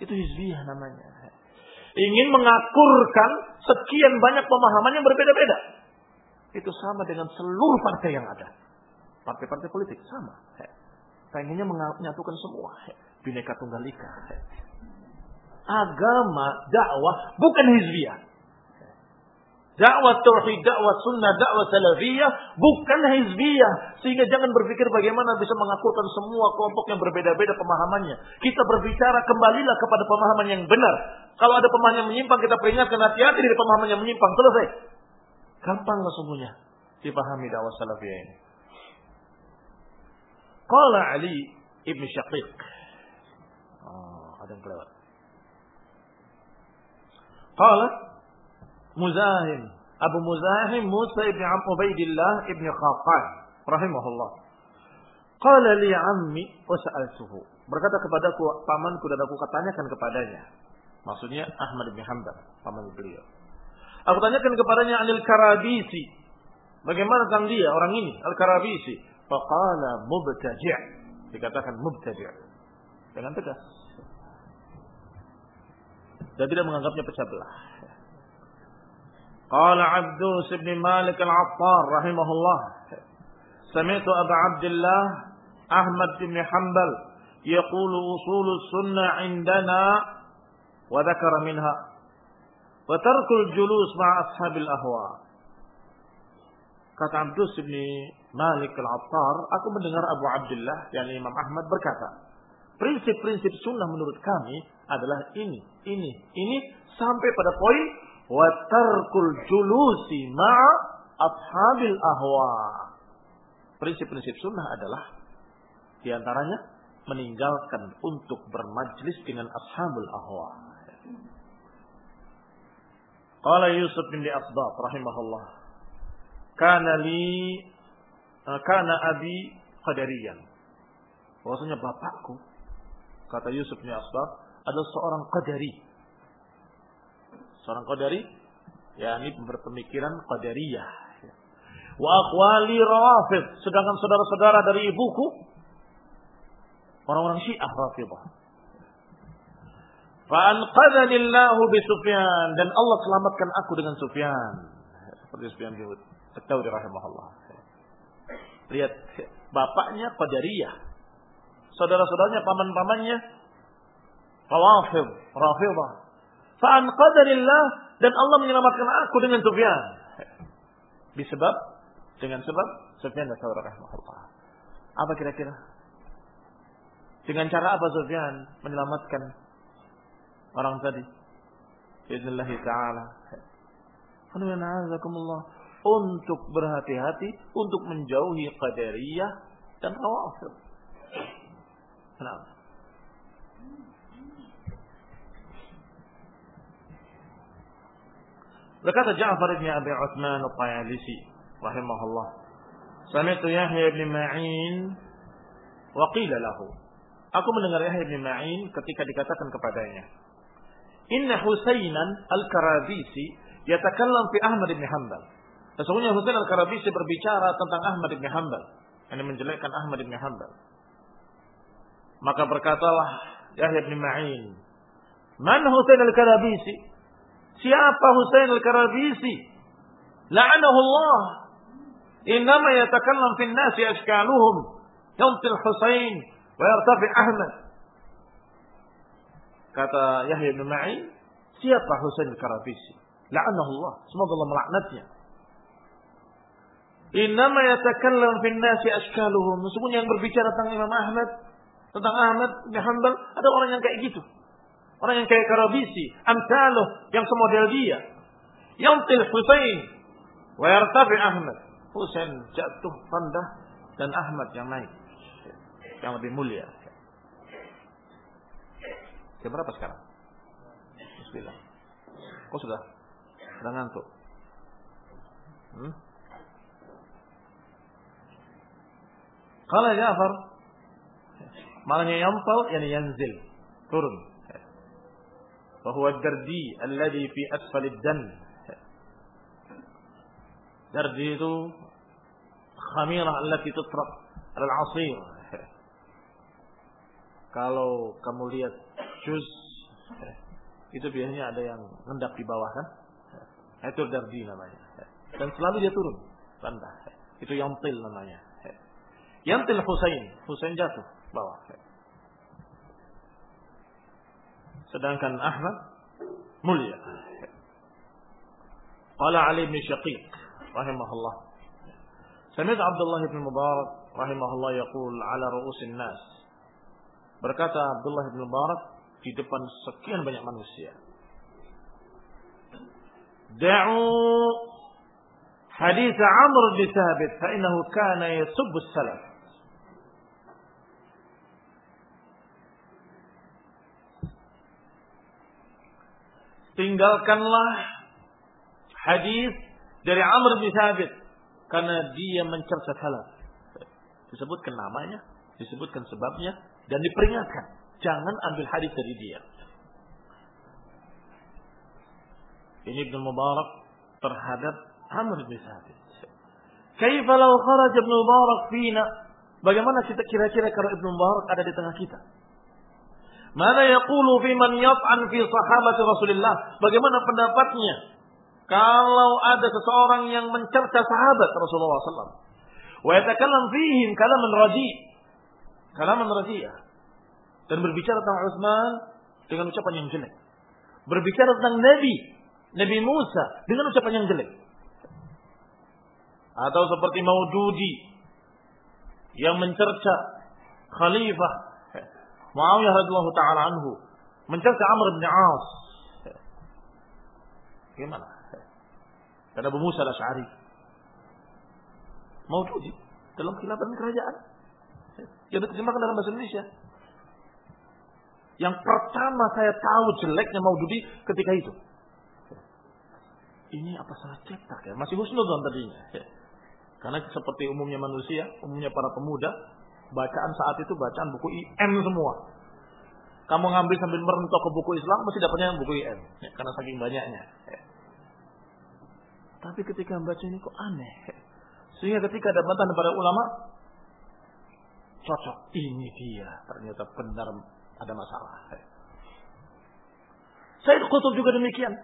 Itu hizbiyah namanya. Ingin mengakurkan sekian banyak pemahaman yang berbeda-beda. Itu sama dengan seluruh partai yang ada. Partai-partai politik sama. Pengennya menyatukan semua. Bineka Tunggal Ika. Agama, dakwah, bukan hizbiyah. Dakwah tauhid, dakwah sunnah, dakwah salafiyah bukan hizbiyah. Sehingga jangan berpikir bagaimana bisa mengakurkan semua kelompok yang berbeda-beda pemahamannya. Kita berbicara kembalilah kepada pemahaman yang benar. Kalau ada pemahaman yang menyimpang kita peringatkan hati-hati dari pemahaman yang menyimpang. Selesai. Gampang sesungguhnya dipahami dakwah salafiyah ini. Qala Ali ibn Syaqiq. Oh, ada yang kelewat. Qala Muzahim. Abu Muzahim Musa ibn Ubaidillah ibn Khafan. Rahimahullah. Qala li ammi wa sa'altuhu. Berkata kepadaku pamanku dan aku katanyakan kepadanya. Maksudnya Ahmad bin Hanbal, paman beliau. Aku tanyakan kepadanya Anil Karabisi. Bagaimana tentang dia orang ini Al Faqala mubtadi'. Dikatakan mubtadi'. Dengan tegas. Dan tidak menganggapnya pecah belah. Qala Abdus bin Malik al-Attar rahimahullah. Sami'tu Abu Abdullah Ahmad bin Hanbal yaqulu usul sunnah indana wa dzakara minha wa tarkul julus ma'a ashabil ahwa. Kata Abdus bin Malik al-Attar, aku mendengar Abu Abdullah, yakni Imam Ahmad berkata, prinsip-prinsip sunnah menurut kami adalah ini, ini, ini sampai pada poin wa tarkul julusi ma'a ashabil ahwa. Prinsip-prinsip sunnah adalah di antaranya meninggalkan untuk bermajlis dengan ashabul ahwa. Qala Yusuf bin Asbab rahimahullah kana li eh, kana abi qadariyan. Bahwasanya bapakku kata Yusuf bin Asbab adalah seorang qadari. Seorang qadari yakni berpemikiran qadariyah. Wa aqwali rafid, sedangkan saudara-saudara dari ibuku orang-orang Syiah Rafidah. Fa'anqadhani Allah bi Sufyan dan Allah selamatkan aku dengan Sufyan. Seperti Sufyan bin At-Tawri rahimahullah. Lihat bapaknya Qadariyah. Saudara-saudaranya, paman-pamannya Rawafid, Rafidah. Fa'an qadarillah dan Allah menyelamatkan aku dengan Sufyan. Disebab dengan sebab Sufyan dan saudara rahimahullah. Apa kira-kira? Dengan cara apa Sufyan menyelamatkan orang tadi? Bismillah ta'ala. Untuk berhati-hati untuk menjauhi qadariyah dan rawafid. Kenapa? Berkata Ja'far bin Abi Uthman al-Tayalisi rahimahullah. Sami'tu Yahya bin Ma'in wa qila lahu. Aku mendengar Yahya bin Ma'in ketika dikatakan kepadanya, "Inna Husainan al-Karabisi yatakallam fi Ahmad bin Hanbal." Sesungguhnya Husain al-Karabisi berbicara tentang Ahmad bin Hanbal. Yang menjelekkan Ahmad bin Hanbal. Maka berkatalah Yahya bin Ma'in. Man Husain al-Karabisi? Siapa Husain al-Karabisi? La'anahu Allah. Innama yatakallam fin nasi ashkaluhum. Yumtil Husain. Wa yartafi Ahmad. Kata Yahya bin Ma'in, siapa Husain al-Karabisi? La'anahullah. Semoga Allah melaknatnya. Innama yatakallam fin nasi ashkaluhum. Sesungguhnya yang berbicara tentang Imam Ahmad, tentang Ahmad bin Hanbal, ada orang yang kayak gitu. Orang yang kayak Karabisi, amsaluh, yang semodel dia. Yantil Husain, wa yartafi Ahmad. Husain jatuh rendah dan Ahmad yang naik. Yang lebih mulia. Jam berapa sekarang? Bismillah. Kok sudah? Sudah ngantuk? Hmm? Kalau Ja'far maknanya yampal yani yanzil, turun. Bahwa dardi alladhi fi asfal dan Dardi itu khamirah allati tutraq al-asir. Kalau kamu lihat juz itu biasanya ada yang ngendap di bawah kan? Itu dardi namanya. Dan selalu dia turun, rendah. Itu yantil namanya. Yantil Husain, Husain jatuh bawah. Sedangkan Ahmad mulia. Qala Ali bin Syaqiq rahimahullah. Sami'at Abdullah bin Mubarak rahimahullah yaqul ala ru'usin nas. Berkata Abdullah bin Mubarak di depan sekian banyak manusia. Da'u Amr bin Thabit fa innahu kana yasubbu salaf. Tinggalkanlah hadis dari Amr bin Thabit karena dia mencerca salaf. Disebutkan namanya, disebutkan sebabnya dan diperingatkan, jangan ambil hadis dari dia. Ini Ibn Mubarak terhadap Amr bin Thabit. Kaifa law kharaja Ibn Mubarak fina? Bagaimana kita kira-kira kalau Ibn Mubarak ada di tengah kita? Mana yaqulu fi man yat'an fi sahabat Rasulullah? Bagaimana pendapatnya kalau ada seseorang yang mencerca sahabat Rasulullah SAW? Wa yatakallam fihim kalaman raji. Kalaman rajiyah. Dan berbicara tentang Utsman dengan ucapan yang jelek. Berbicara tentang Nabi, Nabi Musa dengan ucapan yang jelek. Atau seperti Maududi yang mencerca khalifah Muawiyah radhiyallahu taala anhu mencerca Amr bin As. Gimana? Dan Abu Musa al-Asy'ari maujud dalam khilafah kerajaan. Yang diterjemahkan dalam bahasa Indonesia. Yang pertama saya tahu jeleknya Maududi ketika itu. Ini apa salah cetak ya? Masih husnudon tadinya. Karena seperti umumnya manusia, umumnya para pemuda, Bacaan saat itu bacaan buku IM semua. Kamu ngambil sambil merentok ke buku Islam, mesti dapatnya buku IM. Ya, karena saking banyaknya. Ya. Tapi ketika membaca ini kok aneh. Sehingga ketika ada bantahan para ulama, cocok. Ini dia. Ternyata benar ada masalah. Ya. Said Qutub juga demikian.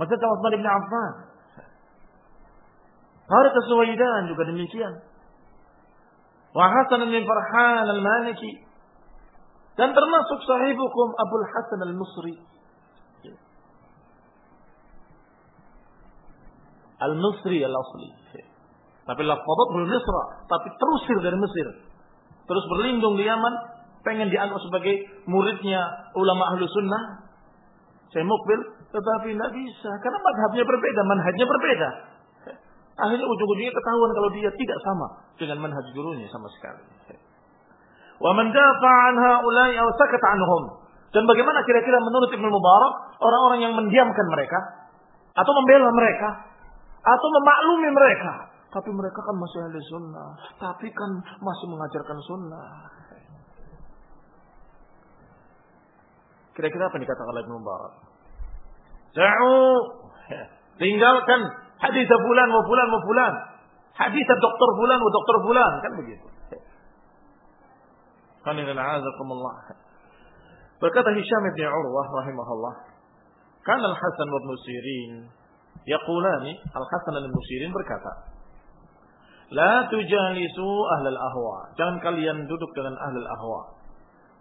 Masjid Utsman bin Affan. Harith Suwaidan juga demikian. Wa Hasan bin Farhan al-Maliki dan termasuk sahibukum Abdul Hasan al-Musri. Al-Musri al-Asli. Tapi lafazat belum Misra, tapi terusir dari Mesir. Terus berlindung di Yaman, pengen dianggap sebagai muridnya ulama ahlu sunnah. Saya mukbil, tetapi tidak bisa. Karena madhabnya berbeda, manhajnya berbeda. Akhirnya ujung-ujungnya ketahuan kalau dia tidak sama dengan manhaj gurunya sama sekali. Wa man dafa'a an haula'i aw sakata anhum. Dan bagaimana kira-kira menurut Ibnu Mubarak orang-orang yang mendiamkan mereka atau membela mereka atau memaklumi mereka, tapi mereka kan masih ahli sunnah, tapi kan masih mengajarkan sunnah. Kira-kira apa yang dikatakan oleh Ibnu Mubarak? Da'u tinggalkan Hadis bulan mau bulan mau bulan. Hadis dokter bulan mau dokter bulan kan begitu. Berkata Hisham bin Urwah rahimahullah, kan Al Hasan bin Sirin yaqulani Al Hasan bin Sirin berkata, La tujalisu ahlal ahwa. Jangan kalian duduk dengan ahlal ahwa.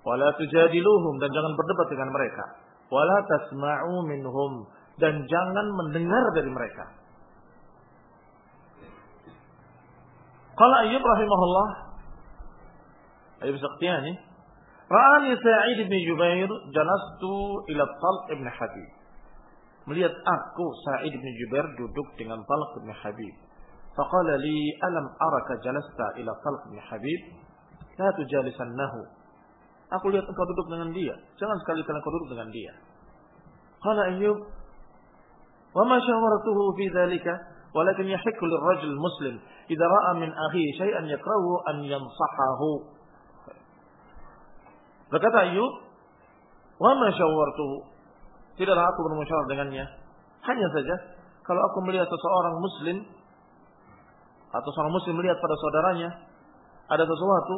Wala tujadiluhum dan jangan berdebat dengan mereka. Wala tasma'u minhum dan jangan mendengar dari mereka. Qala Ayyub rahimahullah Ayyub Saqtiyani Ra'ani Sa'id bin Jubair jalastu ila Talq ibn Habib. Melihat aku Sa'id bin Jubair duduk dengan Talq bin Habib. Faqala li alam araka jalasta ila Talq bin Habib la tujalisannahu. Aku lihat engkau duduk dengan dia. Jangan sekali-kali engkau duduk dengan dia. Qala Ayyub wa ma syawartuhu fi dhalika walakin yahikku lirrajul muslim idza ra'a min akhihi shay'an yakrahu an yansahahu Berkata Ayub, "Wa ma syawartuhu." Tidaklah aku bermusyawarah dengannya. Hanya saja kalau aku melihat seseorang muslim atau seorang muslim melihat pada saudaranya ada sesuatu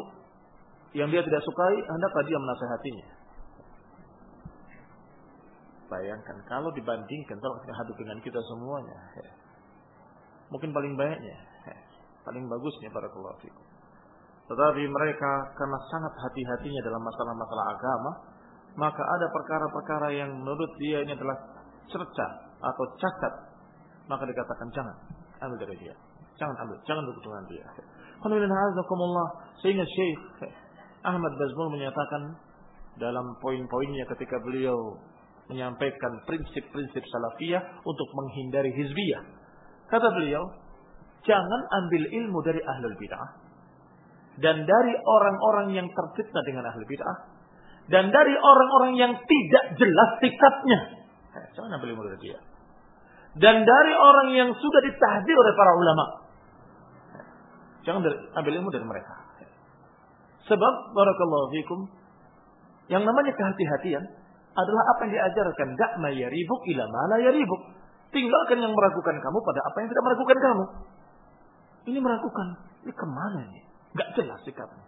yang dia tidak sukai, hendaklah dia menasehatinya. Bayangkan kalau dibandingkan kalau kita hadap dengan kita semuanya, mungkin paling banyaknya, paling bagusnya para keluarga. Tetapi mereka karena sangat hati-hatinya dalam masalah-masalah agama, maka ada perkara-perkara yang menurut dia ini adalah cerca atau cacat, maka dikatakan jangan ambil dari dia. Jangan ambil, jangan duduk dengan dia. Sehingga Syekh Ahmad Bazmul menyatakan dalam poin-poinnya ketika beliau menyampaikan prinsip-prinsip salafiyah untuk menghindari hizbiyah. Kata beliau, jangan ambil ilmu dari ahlul bid'ah dan dari orang-orang yang terfitnah dengan ahli bid'ah dan dari orang-orang yang tidak jelas sikapnya. Eh, jangan ambil ilmu dari dia. Dan dari orang yang sudah ditahdir oleh para ulama. Eh, jangan ambil ilmu dari mereka. Sebab barakallahu fikum yang namanya kehati-hatian adalah apa yang diajarkan ma yaribuk ila ma yaribuk. Tinggalkan yang meragukan kamu pada apa yang tidak meragukan kamu. Ini meragukan. Ini ke mana ini? Gak jelas sikapnya.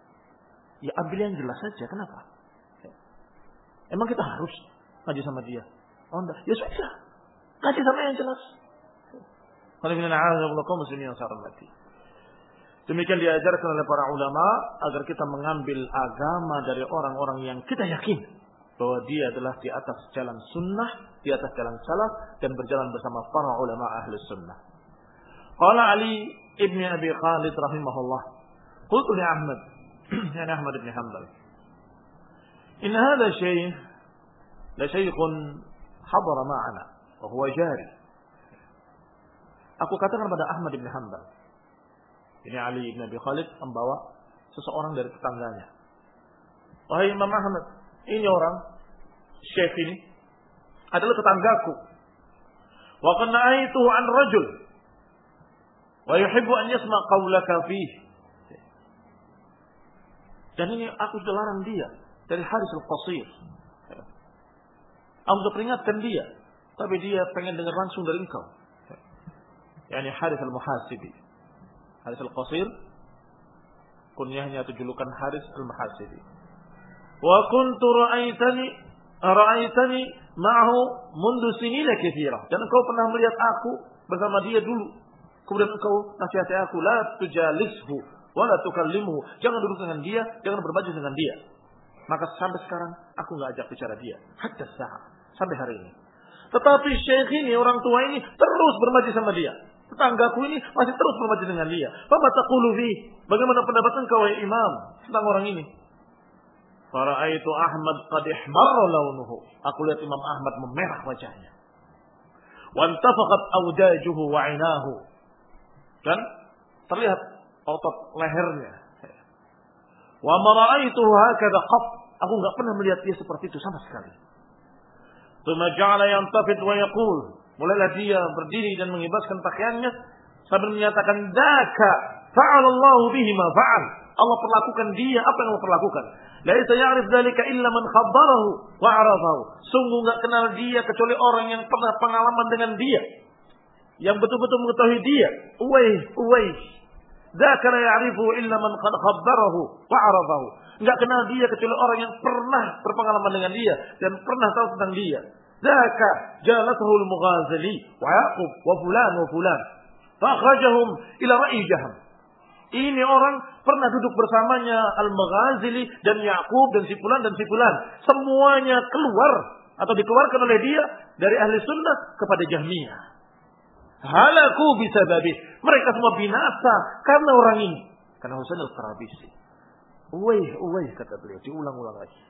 Ya ambil yang jelas saja. Kenapa? Emang kita harus ngaji sama dia? Oh enggak. Ya sudah. Ngaji sama yang jelas. Demikian diajarkan oleh para ulama agar kita mengambil agama dari orang-orang yang kita yakin bahwa dia adalah di atas jalan sunnah, di atas jalan salaf dan berjalan bersama para ulama ahli sunnah. Qala Ali ibn Abi Khalid rahimahullah قلت لأحمد (clears throat) يعني أحمد بن حنبل إن هذا الشيخ لشيخ حضر معنا وهو جاري Aku katakan pada Ahmad bin Hanbal. Ini Ali bin Abi Khalid membawa seseorang dari tetangganya. Wahai Imam Ahmad, ini orang, Syekh ini, adalah tetanggaku. Wa qanna'aituhu an rajul. Wa yuhibbu an yasma' qawlaka fihi. Dan ini aku sudah larang dia dari Haris al-Qasir. Aku sudah peringatkan dia. Tapi dia pengen dengar langsung dari engkau. Yani Haris al-Muhasibi. Haris al-Qasir. Kunyahnya atau julukan Haris al-Muhasibi. Wa kuntu ra'aitani ra'aitani ma'ahu mundu sinina. Dan engkau pernah melihat aku bersama dia dulu. Kemudian engkau nasihati aku. La tujalishu wala tukallimuhu. Jangan duduk dengan dia, jangan berbaju dengan dia. Maka sampai sekarang aku nggak ajak bicara dia. Hatta saat sampai hari ini. Tetapi syekh ini, orang tua ini terus bermaji sama dia. Tetanggaku ini masih terus bermaji dengan dia. Bapak taqulu fi? Bagaimana pendapat engkau ya imam tentang orang ini? Faraitu Ahmad qad ihmarra launuhu. Aku lihat Imam Ahmad memerah wajahnya. Wantafaqat awdajuhu wa inahu. Dan terlihat otot lehernya. Wa mara'aituhu hakadha qat. Aku enggak pernah melihat dia seperti itu sama sekali. Tsumma ja'ala yantafid wa yaqul. Mulailah dia berdiri dan mengibaskan pakaiannya sambil menyatakan daka fa'alallahu bihi ma fa'al. Allah perlakukan dia apa yang Allah perlakukan. Laisa ya'rif dzalika illa man khabbarahu wa 'arafahu. Sungguh enggak kenal dia kecuali orang yang pernah pengalaman dengan dia. Yang betul-betul mengetahui dia. Uwais, Uwais. Dzaka la ya'rifu illa man qad khabbarahu wa 'arafahu. Enggak kenal dia kecuali orang yang pernah berpengalaman dengan dia dan pernah tahu tentang dia. Dzaka jalatuhu al-Mughazali wa Yaqub wa fulan wa fulan. Fa akhrajahum ila ra'i jaham. Ini orang pernah duduk bersamanya Al-Maghazili dan Yakub dan Sipulan dan Sipulan. Semuanya keluar atau dikeluarkan oleh dia dari ahli sunnah kepada Jahmiyah. Halaku bisa babi. Mereka semua binasa karena orang ini. Karena Husain al-Qarabisi. Uwai, uwai kata beliau. Diulang-ulang lagi.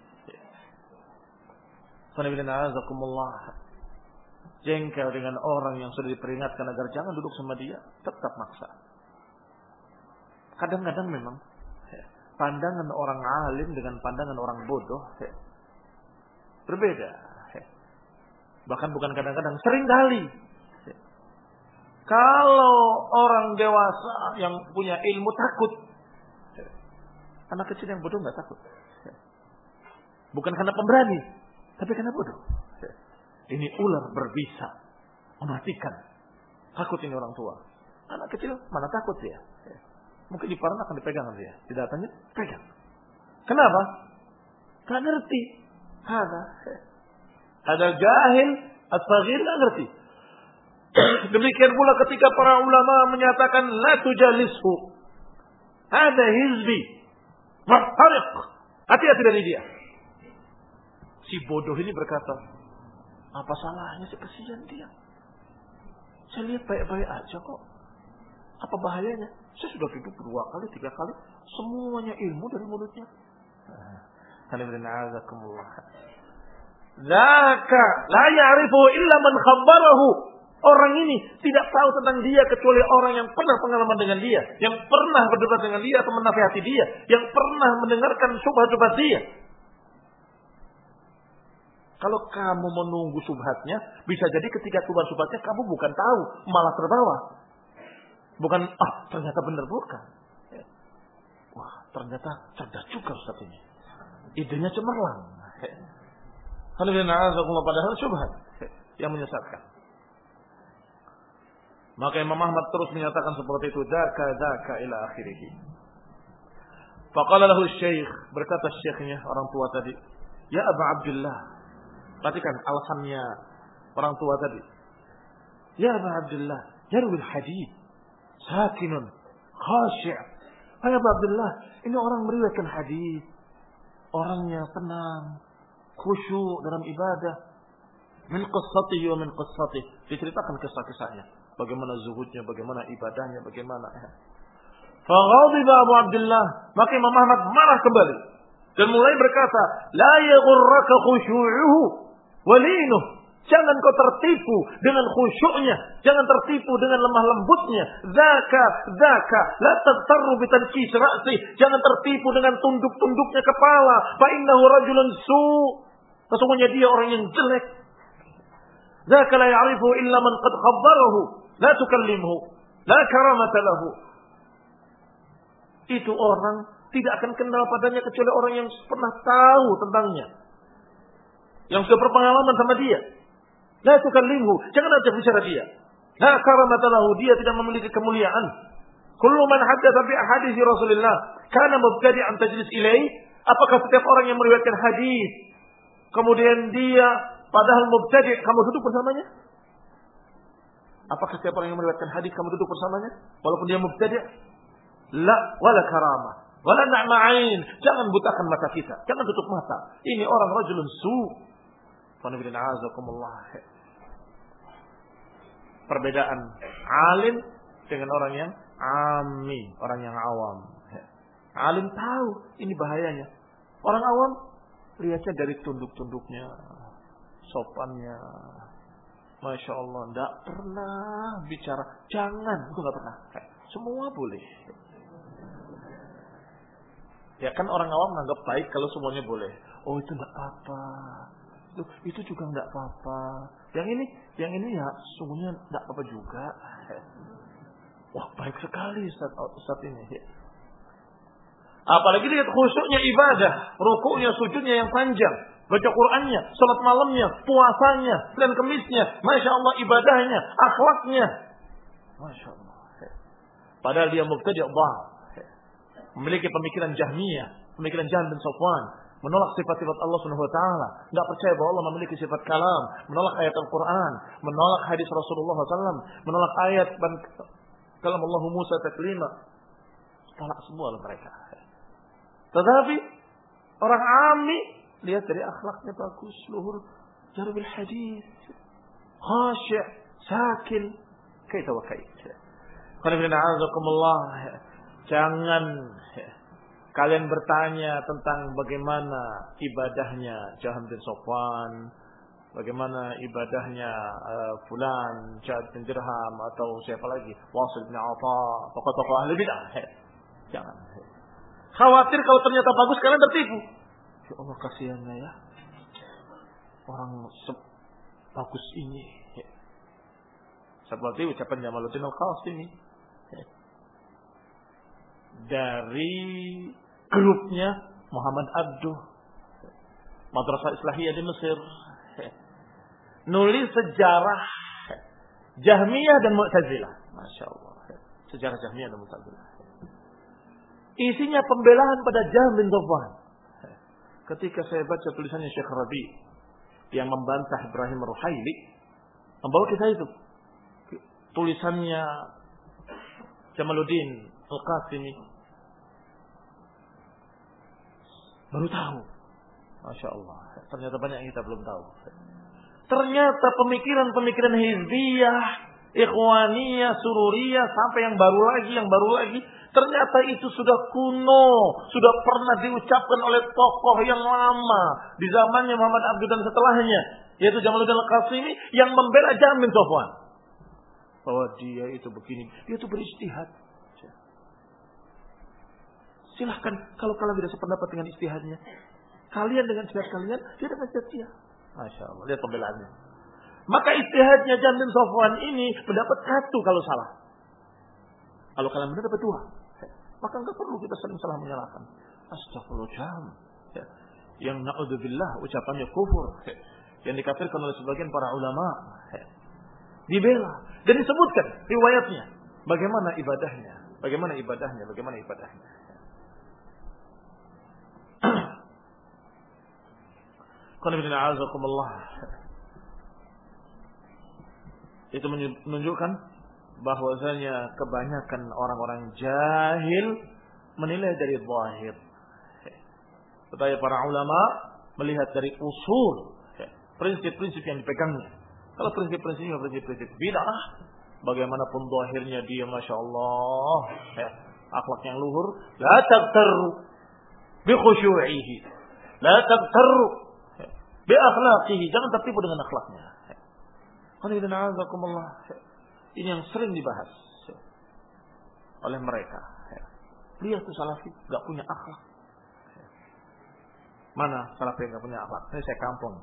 Jengkel dengan orang yang sudah diperingatkan agar jangan duduk sama dia. Tetap maksa. Kadang-kadang memang. Pandangan orang alim dengan pandangan orang bodoh. Berbeda. Bahkan bukan kadang-kadang. Sering kali. Kalau orang dewasa yang punya ilmu takut. Anak kecil yang bodoh nggak takut. Bukan karena pemberani, tapi karena bodoh. Ini ular berbisa, mematikan. Takut ini orang tua. Anak kecil mana takut dia? Mungkin di paran akan dipegang dia. Tidak tanya, pegang. Kenapa? Gak ngerti. Ada. Ada jahil, as-saghir gak ngerti. Demikian pula ketika para ulama menyatakan la tujalishu. Ada hizbi. Wattariq. Hati-hati dari dia. Si bodoh ini berkata, apa salahnya sih kesian dia? Saya lihat baik-baik aja kok. Apa bahayanya? Saya sudah duduk dua kali, tiga kali. Semuanya ilmu dari mulutnya. Alhamdulillah. Zaka la ya'rifu illa man khabbarahu. Orang ini tidak tahu tentang dia kecuali orang yang pernah pengalaman dengan dia, yang pernah berdebat dengan dia atau menasihati dia, yang pernah mendengarkan subhat-subhat dia. Kalau kamu menunggu subhatnya, bisa jadi ketika keluar subhatnya kamu bukan tahu, malah terbawa. Bukan, ah ternyata benar bukan. Wah ternyata cerdas juga Ustaz ini. Idenya cemerlang. Padahal subhat yang menyesatkan. Maka Imam Ahmad terus menyatakan seperti itu. Daka daka ila akhirih. Faqala lahu syekh. Berkata syekhnya orang tua tadi. Ya Aba Abdullah. Perhatikan alasannya orang tua tadi. Ya Aba Abdullah. Yarwil hadid. Sakinun. Khasyi' Hai Aba Abdullah. Ini orang meriwayatkan hadis. Orangnya tenang. Khusyuk dalam ibadah. Min qissatihi wa min qissatihi. Diceritakan kisah-kisahnya bagaimana zuhudnya, bagaimana ibadahnya, bagaimana ya. Faghadiba Abu Abdullah, maka Imam Ahmad marah kembali dan mulai berkata, "La yaghurraka khushu'uhu walinuh." Jangan kau tertipu dengan khusyuknya. Jangan tertipu dengan lemah lembutnya. Zaka, zaka. La tattaru bitankis ra'si. Jangan tertipu dengan tunduk-tunduknya kepala. Fa'innahu rajulun su' Sesungguhnya dia orang yang jelek. Zaka la ya'rifu illa man qad khabbarahu. La tukallimhu. La karamata lahu. Itu orang tidak akan kenal padanya kecuali orang yang pernah tahu tentangnya. Yang sudah berpengalaman sama dia. La tukallimhu. Jangan ajak bicara dia. La karamata lahu. Dia tidak memiliki kemuliaan. Kullu man haddatha bi ahadith Rasulullah kana mubtadi'an tajlis ilaih. Apakah setiap orang yang meriwayatkan hadis kemudian dia padahal mubtadi' kamu duduk bersamanya? Apakah setiap orang yang meriwayatkan hadis kamu duduk bersamanya? Walaupun dia mubtadi'? La wala karamah. Wala na'ma'ain. Jangan butakan mata kita. Jangan tutup mata. Ini orang rajulun su. Perbedaan alim dengan orang yang ami. Orang yang awam. Alim tahu ini bahayanya. Orang awam lihatnya dari tunduk-tunduknya. Sopannya, Masya Allah, tidak pernah bicara. Jangan, itu nggak pernah. Semua boleh. Ya kan orang awam menganggap baik kalau semuanya boleh. Oh itu nggak apa-apa. Itu, itu juga nggak apa-apa. Yang ini, yang ini ya semuanya nggak apa-apa juga. Wah baik sekali saat, saat ini. Apalagi lihat khusyuknya ibadah, rukuknya, sujudnya yang panjang baca Qur'annya, salat malamnya, puasanya, dan kemisnya, masya Allah ibadahnya, akhlaknya, masya Allah. Padahal dia mubtadi' Allah, memiliki pemikiran Jahmiyah, pemikiran Jahm bin Safwan, menolak sifat-sifat Allah Subhanahu wa taala, enggak percaya bahwa Allah memiliki sifat kalam, menolak ayat Al-Qur'an, menolak hadis Rasulullah SAW, menolak ayat kalam Allah Musa taklima. tolak semua mereka. Tetapi orang ami lihat dari akhlaknya bagus, luhur, jarbil hadis, khasyi', sakin, kaita wa kaita. Jangan kalian bertanya tentang bagaimana ibadahnya Jahan bin Sofwan, bagaimana ibadahnya uh, fulan, bin Dirham atau siapa lagi, Wasil bin Atha, tokoh-tokoh ahli bidah. Jangan. Khawatir kalau ternyata bagus kalian tertipu. Ya Allah kasihannya ya. Orang bagus ini. Seperti ucapan Jamaluddin Al-Qasimi. Dari grupnya Muhammad Abduh. Madrasah Islahiyah di Mesir. Nulis sejarah Jahmiyah dan Mu'tazilah. Masya Allah. Sejarah Jahmiyah dan Mu'tazilah. Isinya pembelaan pada Jahm bin. Ketika saya baca tulisannya Syekh Rabi yang membantah Ibrahim Ruhaili, membawa kita itu. Tulisannya Jamaluddin Al-Qasimi. Baru tahu. Masya Allah. Ternyata banyak yang kita belum tahu. Ternyata pemikiran-pemikiran hizbiyah, ikhwaniyah, sururiyah, sampai yang baru lagi, yang baru lagi. Ternyata itu sudah kuno, sudah pernah diucapkan oleh tokoh yang lama di zamannya Muhammad Abdul dan setelahnya, yaitu Jamaluddin Al-Qasimi yang membela Jamin Sofwan. Bahwa dia itu begini, dia itu beristihad. Silahkan kalau kalian tidak sependapat dengan istihadnya. Kalian dengan istihad kalian, dia dengan istihad dia. Masya Allah, lihat pembelaannya. Maka istihadnya Jamin Sofwan ini mendapat satu kalau salah. Kalau kalian benar dapat dua. Maka enggak perlu kita sering salah menyalahkan. Astagfirullahaladzim. Ya. Yang na'udzubillah ucapannya kufur. Ya. Yang dikafirkan oleh sebagian para ulama. Ya. Dibela. Dan disebutkan riwayatnya. Bagaimana ibadahnya. Bagaimana ibadahnya. Bagaimana ibadahnya. (clears throat) Itu menunjukkan bahwasanya kebanyakan orang-orang jahil menilai dari zahir. Tetapi para ulama melihat dari usul, prinsip-prinsip yang dipegangnya. Kalau prinsip-prinsipnya prinsip-prinsip bid'ah, bagaimanapun zahirnya dia masya Allah, ya, akhlak yang luhur, la tagtaru bi khusyu'ihi, la tagtaru bi akhlaqihi, jangan tertipu dengan akhlaknya. Qul inna ini yang sering dibahas oleh mereka. Lihat tuh salafi gak punya akhlak. Mana salafi yang gak punya akhlak? Ini saya kampung.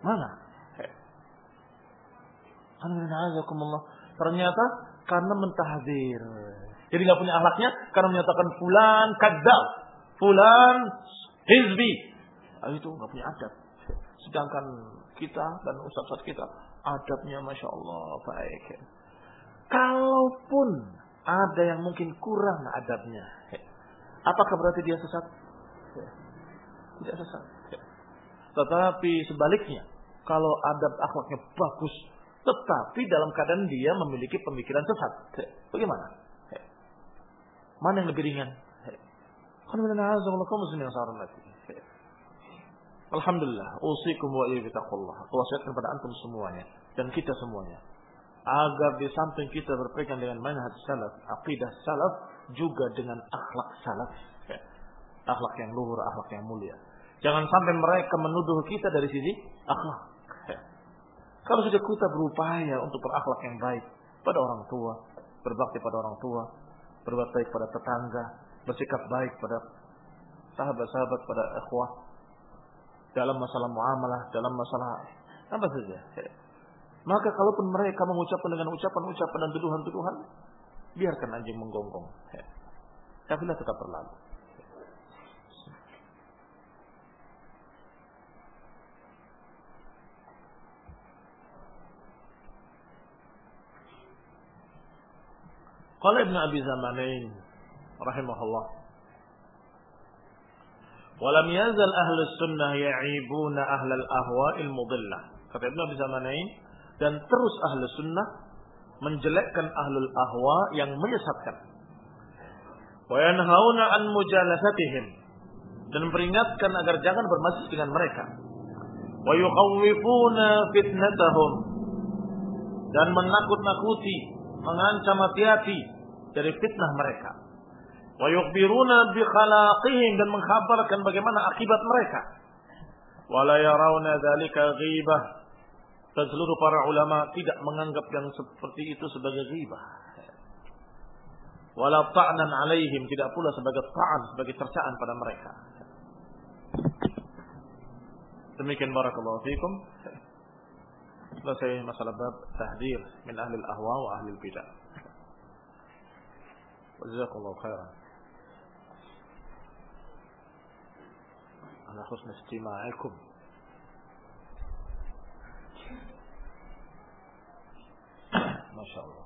Mana? Ternyata karena mentahdir. Jadi nggak punya akhlaknya karena menyatakan fulan kadal, fulan hizbi. Nah, itu nggak punya adab. Sedangkan kita dan ustaz-ustaz kita adabnya masya Allah baik. Kalaupun ada yang mungkin kurang adabnya, apakah berarti dia sesat? Tidak sesat. Tetapi sebaliknya, kalau adab akhlaknya bagus, tetapi dalam keadaan dia memiliki pemikiran sesat, bagaimana? Mana yang lebih ringan? Alhamdulillah, usikum wa iya bitaqullah. Aku wasiatkan pada antum semuanya dan kita semuanya agar di samping kita berpegang dengan manhaj salaf, aqidah salaf juga dengan akhlak salaf. Akhlak yang luhur, akhlak yang mulia. Jangan sampai mereka menuduh kita dari sisi akhlak. Kalau sudah kita berupaya untuk berakhlak yang baik pada orang tua, berbakti pada orang tua, berbuat baik pada tetangga, bersikap baik pada sahabat-sahabat, pada ikhwah, dalam masalah muamalah, dalam masalah apa saja. Maka kalaupun mereka mengucapkan dengan ucapan-ucapan dan tuduhan-tuduhan, biarkan anjing menggonggong. Kafilah tetap berlalu. Qala Ibn Abi Zamanain rahimahullah Walam yazal ahlu sunnah ya'ibuna ahlal ahwa'il mudillah. Kata Ibn Abi Zamanain. Dan terus ahlu sunnah menjelekkan ahlul ahwa yang menyesatkan. Wa yanhauna an mujalasatihim dan peringatkan agar jangan bermajlis dengan mereka. Wa yukhawwifuna fitnatahum dan menakut-nakuti, mengancam hati-hati dari fitnah mereka. Wa yukhbiruna bi khalaqihim dan mengkhabarkan bagaimana akibat mereka. Wa la yarawna dzalika ghibah. Dan seluruh para ulama tidak menganggap yang seperti itu sebagai ghibah. Wala ta'nan alaihim tidak pula sebagai ta'an, sebagai tercaan pada mereka. Demikian barakallahu fikum. Selesai masalah bab tahdir min ahli al-ahwa wa ahli al-bidah. Jazakallahu khairan. على حسن استماعكم ما شاء الله